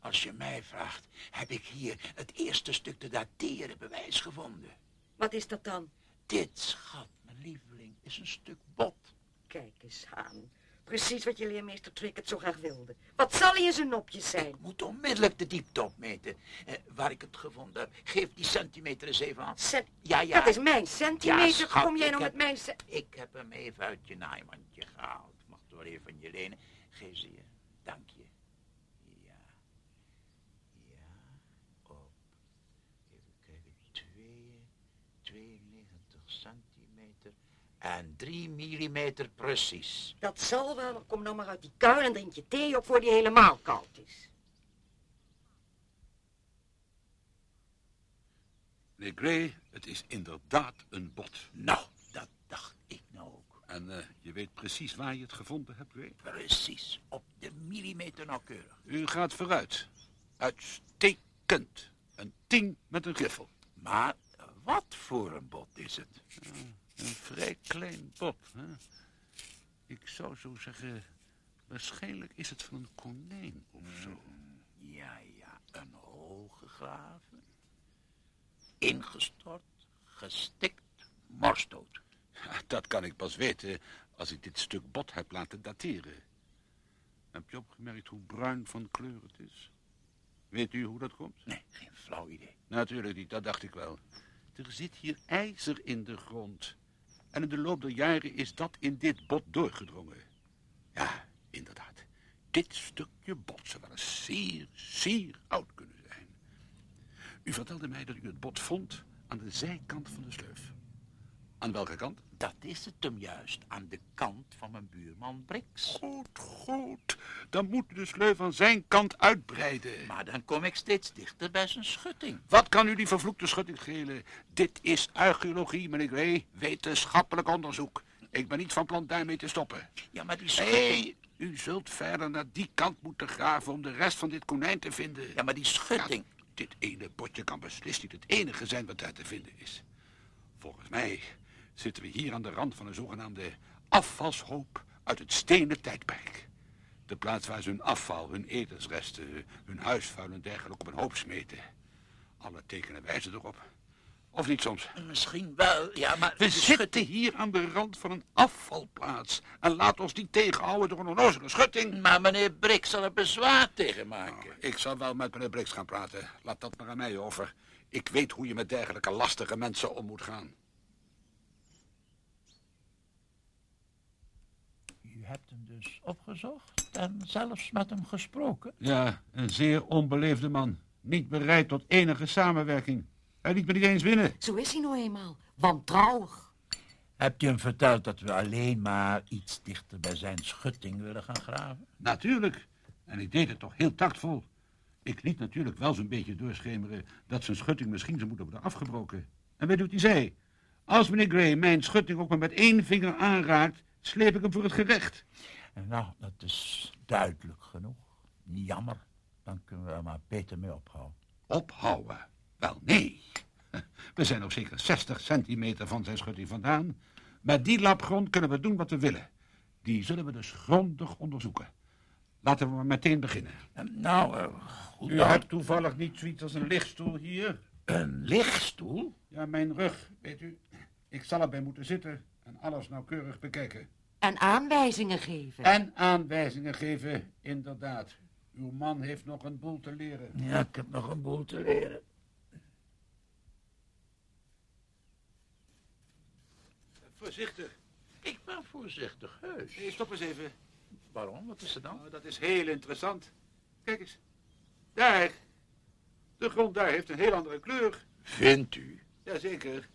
Als je mij vraagt, heb ik hier het eerste stuk te dateren bewijs gevonden. Wat is dat dan? Dit, schat, mijn lieveling, is een stuk bot. Kijk eens aan. Precies wat je leermeester Trickett zo graag wilde. Wat zal hij in zijn nopjes zijn? Ik moet onmiddellijk de diepte opmeten. Eh, waar ik het gevonden heb. Geef die centimeter eens even aan. Cent- Ja, ja. Dat is mijn centimeter. Ja, schat, Kom jij nou heb- met mijn Ik heb hem even uit je naaimandje gehaald. Wel even van je lenen. Geef ze je. Dank je. Ja. Ja. Op. Even kijken. Twee, 92 centimeter. En drie millimeter precies. Dat zal wel. Kom nou maar uit die kuil en drink je thee op voor die helemaal koud is. Meneer Gray, het is inderdaad een bot. Nou, dat dacht ik nou ook. En eh, je weet precies waar je het gevonden hebt, Gray? Precies, op de millimeter nauwkeurig. U gaat vooruit. Uitstekend. Een tien met een griffel. Maar wat voor een bot is het? Een vrij klein bot, hè? Ik zou zo zeggen, waarschijnlijk is het van een konijn of zo. Ja, ja, een hol gegraven, ingestort, gestikt, morsdood. Dat kan ik pas weten als ik dit stuk bot heb laten dateren. Heb je opgemerkt hoe bruin van kleur het is? Weet u hoe dat komt? Nee, geen flauw idee. Natuurlijk niet, dat dacht ik wel. Er zit hier ijzer in de grond. En in de loop der jaren is dat in dit bot doorgedrongen. Ja, inderdaad. Dit stukje bot zou wel eens zeer, zeer oud kunnen zijn. U vertelde mij dat u het bot vond aan de zijkant van de sleuf. Aan welke kant? Dat is het hem juist, aan de kant van mijn buurman Brix. Goed, goed. Dan moet u de sleuf aan zijn kant uitbreiden. Maar dan kom ik steeds dichter bij zijn schutting. Wat kan u die vervloekte schutting schelen? Dit is archeologie, meneer Gray. Wetenschappelijk onderzoek. Ik ben niet van plan daarmee te stoppen. Ja, maar die schutting... Nee, u zult verder naar die kant moeten graven om de rest van dit konijn te vinden. Ja, maar die schutting... Ja, dit ene botje kan beslist niet het enige zijn wat daar te vinden is. Volgens mij zitten we hier aan de rand van een zogenaamde afvalshoop uit het stenen tijdperk. De plaats waar ze hun afval, hun etensresten, hun huisvuil en dergelijke op een hoop smeten. Alle tekenen wijzen erop. Of niet soms? Misschien wel, ja, maar... We zitten hier aan de rand van een afvalplaats. En laat ons niet tegenhouden door een onnozele schutting. Maar meneer Brix zal er bezwaar tegen maken. Ik zal wel met meneer Brix gaan praten. Laat dat maar aan mij over. Ik weet hoe je met dergelijke lastige mensen om moet gaan. U hebt hem dus opgezocht en zelfs met hem gesproken? Ja, een zeer onbeleefde man. Niet bereid tot enige samenwerking. Hij liet me niet eens winnen. Zo is hij nou eenmaal. Wantrouwig. Hebt u hem verteld dat we alleen maar iets dichter bij zijn schutting willen gaan graven? Natuurlijk. En ik deed het toch heel tactvol. Ik liet natuurlijk wel zo'n beetje doorschemeren dat zijn schutting misschien zou moeten worden afgebroken. En weet u wat hij zei? Als meneer Gray mijn schutting ook maar met één vinger aanraakt, sleep ik hem voor het gerecht. Nou, dat is duidelijk genoeg. Jammer. Dan kunnen we er maar beter mee ophouden. Ophouden? Wel, nee. We zijn nog zeker 60 centimeter van zijn schutting vandaan. Met die lapgrond kunnen we doen wat we willen. Die zullen we dus grondig onderzoeken. Laten we maar meteen beginnen. Eh, Nou, eh, goed U dan. hebt toevallig niet zoiets als een lichtstoel hier? Een lichtstoel? Ja, mijn rug, weet u. Ik zal erbij moeten zitten en alles nauwkeurig bekijken. En aanwijzingen geven. En aanwijzingen geven, inderdaad. Uw man heeft nog een boel te leren. Ja, ik heb nog een boel te leren. Voorzichtig. Ik ben voorzichtig, heus. Nee, stop eens even. Waarom? Wat is er dan? Nou, dat is heel interessant. Kijk eens. Daar. De grond daar heeft een heel andere kleur. Vindt u? Jazeker.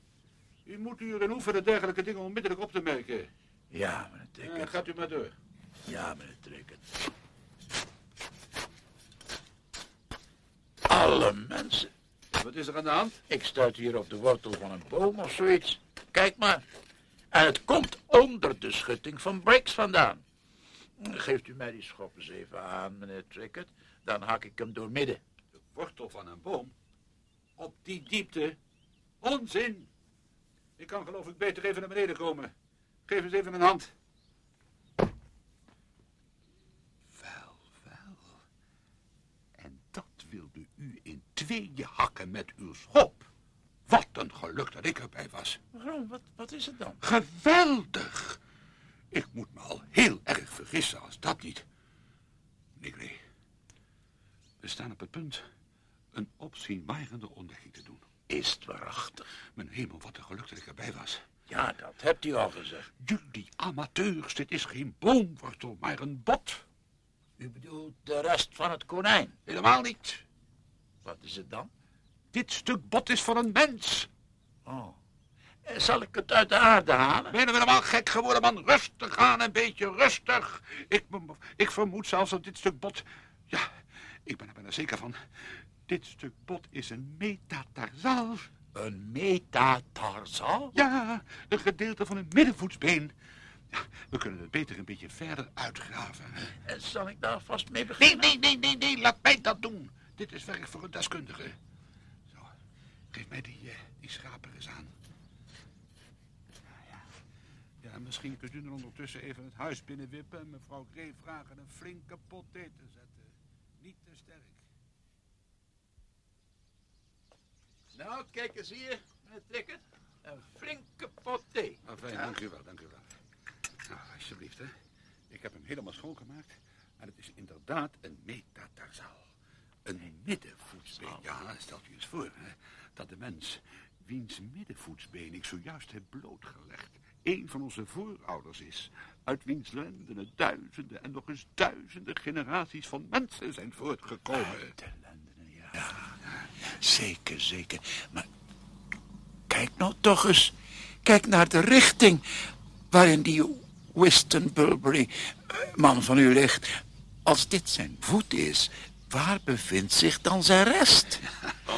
U moet u erin oefenen dergelijke dingen onmiddellijk op te merken. Ja, meneer Ja, Trickert. gaat u maar door. Ja, meneer Trickert. Alle mensen. Wat is er aan de hand? Ik stuit hier op de wortel van een boom of zoiets. Kijk maar. En het komt onder de schutting van Briggs vandaan. Geeft u mij die schop eens even aan, meneer Trickett. Dan hak ik hem doormidden. De wortel van een boom? Op die diepte? Onzin! Ik kan geloof ik beter even naar beneden komen. Geef eens even een hand. Wel, wel. En dat wilde u in tweeën hakken met uw schop. Wat een geluk dat ik erbij was. Waarom? Wat, wat is het dan? Geweldig! Ik moet me al heel erg vergissen als dat niet. Meneer Gray, we staan op het punt een opzienbarende ontdekking te doen. Is het waarachtig? Mijn hemel, wat een geluk dat ik erbij was. Ja, dat hebt u al gezegd. Jullie amateurs, dit is geen boomwortel, maar een bot. U bedoelt de rest van het konijn. Helemaal niet. Wat is het dan? Dit stuk bot is van een mens. Oh. Zal ik het uit de aarde halen? Ben je nou helemaal gek geworden, man? Rustig aan, een beetje rustig. Ik, ik vermoed zelfs dat dit stuk bot... Ja, ik ben er bijna zeker van. Dit stuk bot is een metatarsal. Een metatarsal? Ja, een gedeelte van een middenvoetsbeen. Ja, we kunnen het beter een beetje verder uitgraven. En zal ik daar vast mee beginnen? Nee, nee, nee, nee, nee, laat mij dat doen. Dit is werk voor een deskundige. Zo, geef mij die, uh, die schaper eens aan. Ja, ja, misschien kunt u er ondertussen even het huis binnenwippen... en mevrouw Gray vragen een flinke pot thee te zetten. Niet te sterk. Nou, kijk eens hier, meneer Trikker. Een flinke pot thee. Ah, fijn, dank u wel, dank u wel. Nou, alsjeblieft, hè. Ik heb hem helemaal schoongemaakt. En het is inderdaad een metatarsaal. Een middenvoetsbeen. Ja, stelt u eens voor, hè, dat de mens, wiens middenvoetsbeen ik zojuist heb blootgelegd, een van onze voorouders is, uit wiens lendenen duizenden en nog eens duizenden generaties van mensen zijn voortgekomen. Uit de lendenen, ja. Zeker, zeker. Maar kijk nou toch eens. Kijk naar de richting waarin die Winston Bulbury, eh, man van u ligt. Als dit zijn voet is, waar bevindt zich dan zijn rest?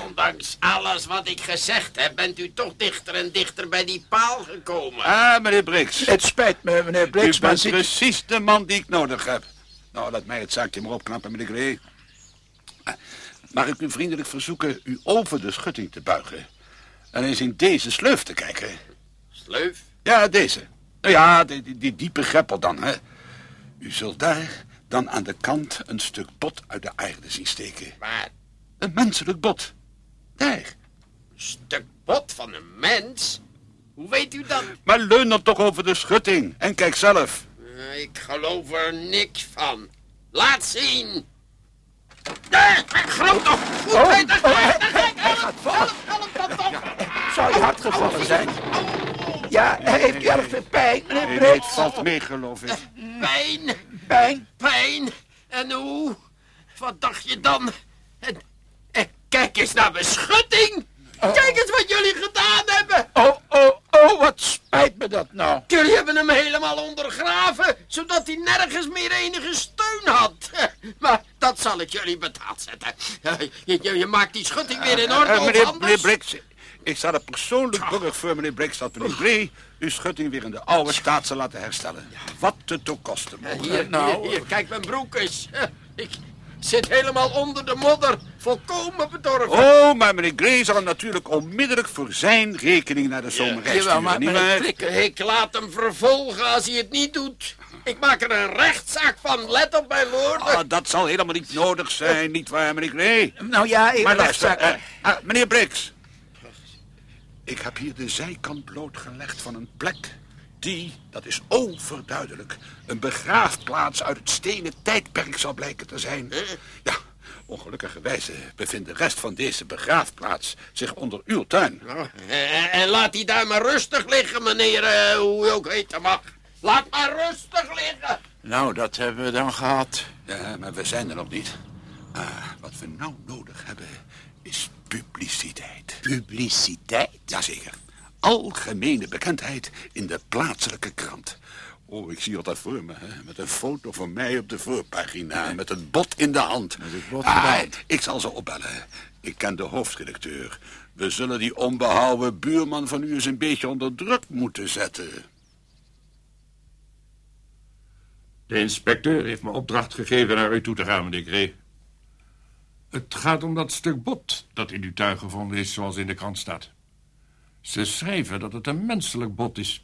Ondanks alles wat ik gezegd heb, bent u toch dichter en dichter bij die paal gekomen. Ah, meneer Briggs. Het spijt me, meneer Briggs, u bent precies de man die ik nodig heb. Nou, laat mij het zaakje maar opknappen, meneer Gray. Mag ik u vriendelijk verzoeken u over de schutting te buigen... en eens in deze sleuf te kijken? Sleuf? Ja, deze. Nou ja, die, die, die diepe greppel dan, hè. U zult daar dan aan de kant een stuk bot uit de aarde zien steken. Waar? Een menselijk bot. Daar. Een stuk bot van een mens? Hoe weet u dat? Maar leun dan toch over de schutting en kijk zelf. Ik geloof er niks van. Laat zien. Nee, groot toch! Oh, hij gaat vallen. Zou je hard gevallen zijn? Ja, heeft u erg veel pijn, meneer het valt mee, geloof ik. Pijn, Pijn? pijn. En hoe? Wat dacht je dan? En, en kijk eens naar mijn schutting. Kijk eens wat jullie gedaan hebben. Oh, oh, oh, wat spijt me dat nou. Jullie hebben hem helemaal ondergraven, zodat hij nergens meer enige steun had. Maar dat zal ik jullie betaald zetten. Je, je, je maakt die schutting weer in orde, Eh, meneer, anders? meneer Briggs, ik zal er persoonlijk borg voor meneer Briggs dat meneer Gray uw schutting weer in de oude staat zal laten herstellen. Wat het ook kosten Eh, mogen. Hier, nou. hier, hier, kijk mijn broek eens. Ik zit helemaal onder de modder, volkomen bedorven. Oh, maar meneer Gray zal hem natuurlijk onmiddellijk voor zijn rekening naar de zomerreis maar sturen, meneer nietwaar? Trikker- Ik laat hem vervolgen als hij het niet doet. Ik maak er een rechtszaak van, let op mijn woorden. Ah, dat zal helemaal niet nodig zijn, nietwaar, meneer Gray? Nou ja, even Maar luister, rechtszaak. eh, ah, meneer Briggs. Ik heb hier de zijkant blootgelegd van een plek die, dat is overduidelijk, een begraafplaats uit het stenen tijdperk zal blijken te zijn. Ja, ongelukkigerwijze bevindt de rest van deze begraafplaats zich onder uw tuin. Nou, En, en laat die daar maar rustig liggen, meneer, eh, hoe u ook heten mag. Laat maar rustig liggen. Nou, dat hebben we dan gehad. Ja, maar we zijn er nog niet. Ah, wat we nou nodig hebben is publiciteit. Publiciteit? Jazeker. Algemene bekendheid in de plaatselijke krant. Oh, ik zie dat voor me, hè? met een foto van mij op de voorpagina, met een bot in de hand. Met het bot in de hand. Ik zal ze opbellen. Ik ken de hoofdredacteur. We zullen die onbehouden buurman van u eens een beetje onder druk moeten zetten. De inspecteur heeft me opdracht gegeven naar u toe te gaan, meneer Gray. Het gaat om dat stuk bot dat in uw tuin gevonden is, zoals in de krant staat. Ze schrijven dat het een menselijk bot is.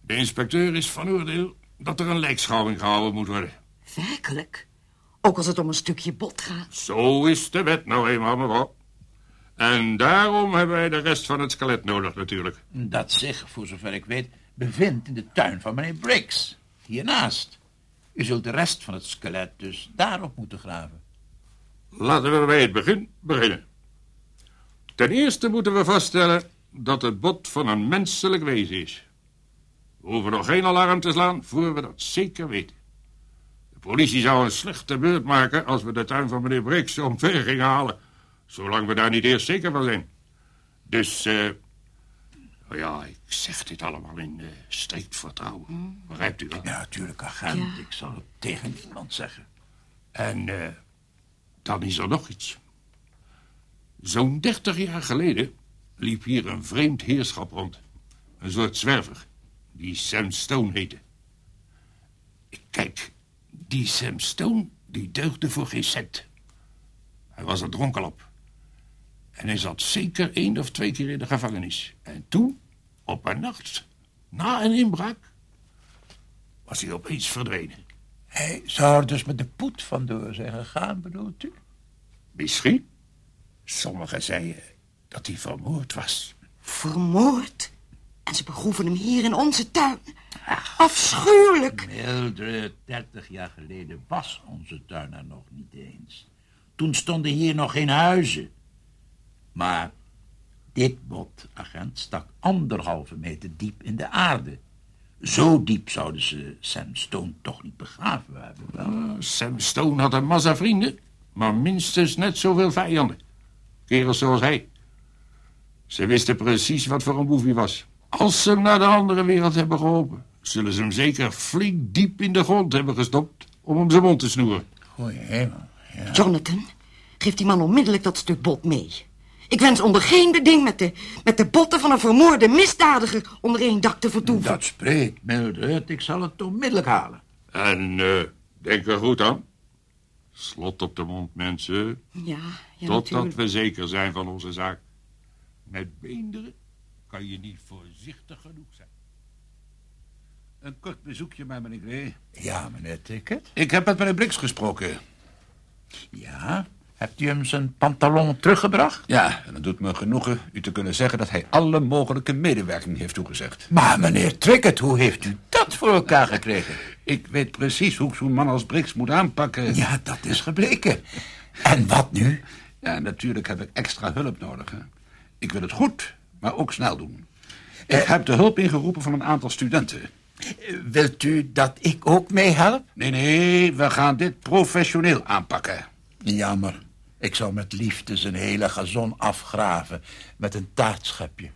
De inspecteur is van oordeel dat er een lijkschouwing gehouden moet worden. Werkelijk? Ook als het om een stukje bot gaat. Zo is de wet nou eenmaal, mevrouw. En daarom hebben wij de rest van het skelet nodig, natuurlijk. Dat zich, voor zover ik weet, bevindt in de tuin van meneer Briggs. Hiernaast. U zult de rest van het skelet dus daarop moeten graven. Laten we bij het begin beginnen. Ten eerste moeten we vaststellen dat het bot van een menselijk wezen is. We hoeven nog geen alarm te slaan voor we dat zeker weten. De politie zou een slechte beurt maken als we de tuin van meneer Briggs omver gingen halen, zolang we daar niet eerst zeker van zijn. Dus, eh, ja, ik zeg dit allemaal in uh, strikt vertrouwen. Begrijpt u dat? Ja, natuurlijk, agent. Ik zal het tegen niemand zeggen. En uh, dan is er nog iets. Zo'n dertig jaar geleden liep hier een vreemd heerschap rond. Een soort zwerver, die Sam Stone heette. Kijk, die Sam Stone, die deugde voor geen cent. Hij was er dronken op. En hij zat zeker één of twee keer in de gevangenis. En toen, op een nacht, na een inbraak, was hij opeens verdwenen. Hij zou er dus met de poet vandoor zijn gegaan, bedoelt u? Misschien. Sommigen zeiden dat hij vermoord was. Vermoord? En ze begroeven hem hier in onze tuin. Afschuwelijk. Mildred, dertig jaar geleden was onze tuin er nog niet eens. Toen stonden hier nog geen huizen. Maar dit bot, agent, stak anderhalve meter diep in de aarde. Zo diep zouden ze Sam Stone toch niet begraven hebben. Wel? Sam Stone had een massa vrienden, maar minstens net zoveel vijanden. Kerels zoals hij. Ze wisten precies wat voor een boef hij was. Als ze hem naar de andere wereld hebben geholpen, zullen ze hem zeker flink diep in de grond hebben gestopt om hem zijn mond te snoeren. Goeie hemel, ja. Jonathan, geef die man onmiddellijk dat stuk bot mee. Ik wens onder geen beding met de, met de botten van een vermoorde misdadiger onder één dak te vertoeven. Dat spreekt, Mildred. Ik zal het onmiddellijk halen. En uh, denk er goed aan. Slot op de mond, mensen. Ja, ja Totdat natuurlijk. we zeker zijn van onze zaak. Met beenderen kan je niet voorzichtig genoeg zijn. Een kort bezoekje bij meneer Gray. Ja, meneer Ticket. Ik heb met meneer Brix gesproken. Ja? Hebt u hem zijn pantalon teruggebracht? Ja, en het doet me genoegen u te kunnen zeggen dat hij alle mogelijke medewerking heeft toegezegd. Maar meneer Trickett, hoe heeft u dat voor elkaar gekregen? Ik weet precies hoe ik zo'n man als Brix moet aanpakken. Ja, dat is gebleken. En wat nu? Ja, natuurlijk heb ik extra hulp nodig. Hè. Ik wil het goed, maar ook snel doen. Ik heb de hulp ingeroepen van een aantal studenten. Wilt u dat ik ook meehelp? Nee, nee, we gaan dit professioneel aanpakken. Jammer. Ik zou met liefde zijn hele gazon afgraven met een taartschepje.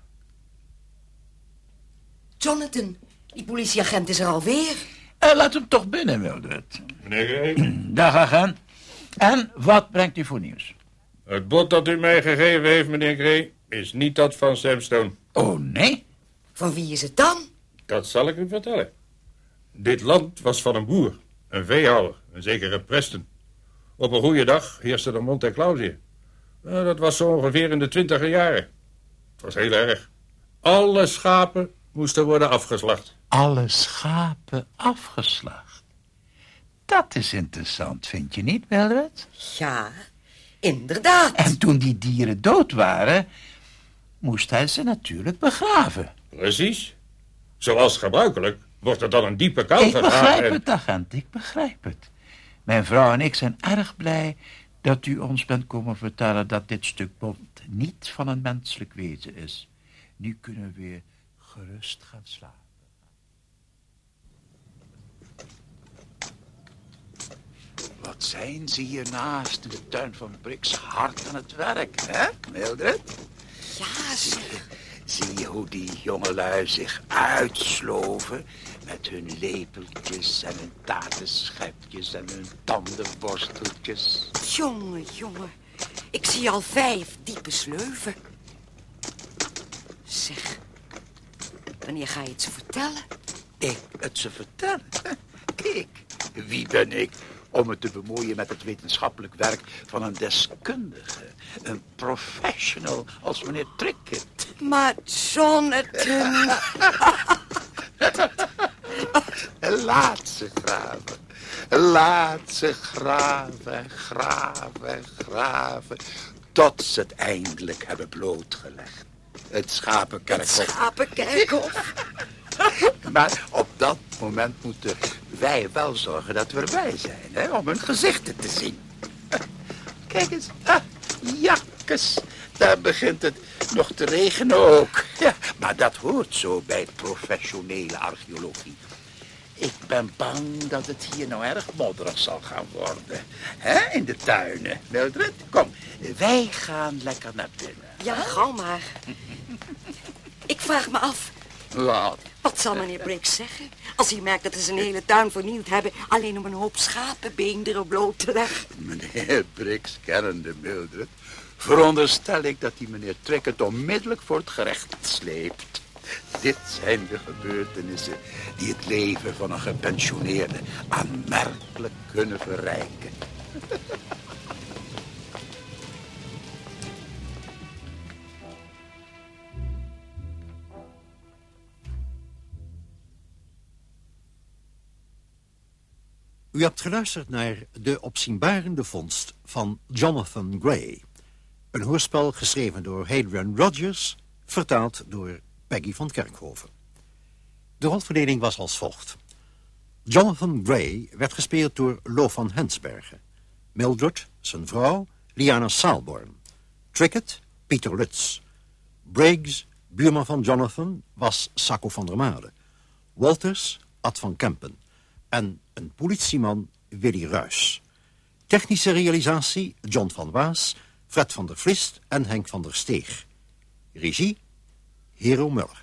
Jonathan, die politieagent is er alweer. Eh, laat hem toch binnen, Mildred. Meneer Gray, Dag, agent. En wat brengt u voor nieuws? het bod dat u mij gegeven heeft, meneer Gray, is niet dat van Sam Stone. Oh, nee? Van wie is het dan? Dat zal ik u vertellen. Dit land was van een boer, een veehouder, een zekere Preston. Op een goede dag heerste de Monte Claus hier. Nou, dat was zo ongeveer in de twintiger jaren. Het was heel erg. Alle schapen moesten worden afgeslacht. Alle schapen afgeslacht. Dat is interessant, vind je niet, Mildred? Ja, inderdaad. En toen die dieren dood waren, moest hij ze natuurlijk begraven. Precies. Zoals gebruikelijk wordt er dan een diepe kuil Ik gegraven. begrijp en- het, agent, ik begrijp het. Mijn vrouw en ik zijn erg blij dat u ons bent komen vertellen dat dit stuk bont niet van een menselijk wezen is. Nu kunnen we weer gerust gaan slapen. Wat zijn ze hiernaast in de tuin van Brix hard aan het werk, hè, Mildred? Ja, zeg. Zie je hoe die jongelui zich uitsloven met hun lepeltjes en hun tatenschepjes en hun tandenborsteltjes? Jongen, jongen. Ik zie al vijf diepe sleuven. Zeg, wanneer ga je het ze vertellen? Ik het ze vertellen? Ik? Wie ben ik om me te bemoeien met het wetenschappelijk werk van een deskundige, een professional als meneer Trickett? Maar Jonathan... Laat ze graven. Laat ze graven, graven, graven. Tot ze het eindelijk hebben blootgelegd. Het schapenkerkhof. Schapenkerkhof. Maar op dat moment moeten wij wel zorgen dat we erbij zijn, hè, om hun gezichten te zien. Kijk eens, ah, jakkes, daar begint het nog te regenen ook. Ja, maar dat hoort zo bij professionele archeologie. Ik ben bang dat het hier nou erg modderig zal gaan worden. hè, in de tuinen. Mildred, kom, wij gaan lekker naar binnen. Ja, gauw maar. Ik vraag me af, Wat? wat zal meneer Briggs zeggen... als hij merkt dat ze zijn hele tuin vernield hebben... alleen om een hoop schapenbeenderen bloot te leggen? Meneer Briggs, kennende Mildred, veronderstel ik dat die meneer Trickett onmiddellijk voor het gerecht sleept. Dit zijn de gebeurtenissen die het leven van een gepensioneerde aanmerkelijk kunnen verrijken. U hebt geluisterd naar De opzienbarende vondst van Jonathan Gray. Een hoorspel geschreven door Hadrian Rogers, vertaald door Peggy van Kerkhoven. De rolverdeling was als volgt. Jonathan Gray werd gespeeld door Lo van Hensbergen. Mildred, zijn vrouw, Liana Saalborn. Trickett, Pieter Lutz. Briggs, buurman van Jonathan, was Sacco van der Made. Walters, Ad van Kempen. En een politieman, Willy Ruys. Technische realisatie, John van Waas, Fred van der Vlist en Henk van der Steeg. Regie, Hero Muller.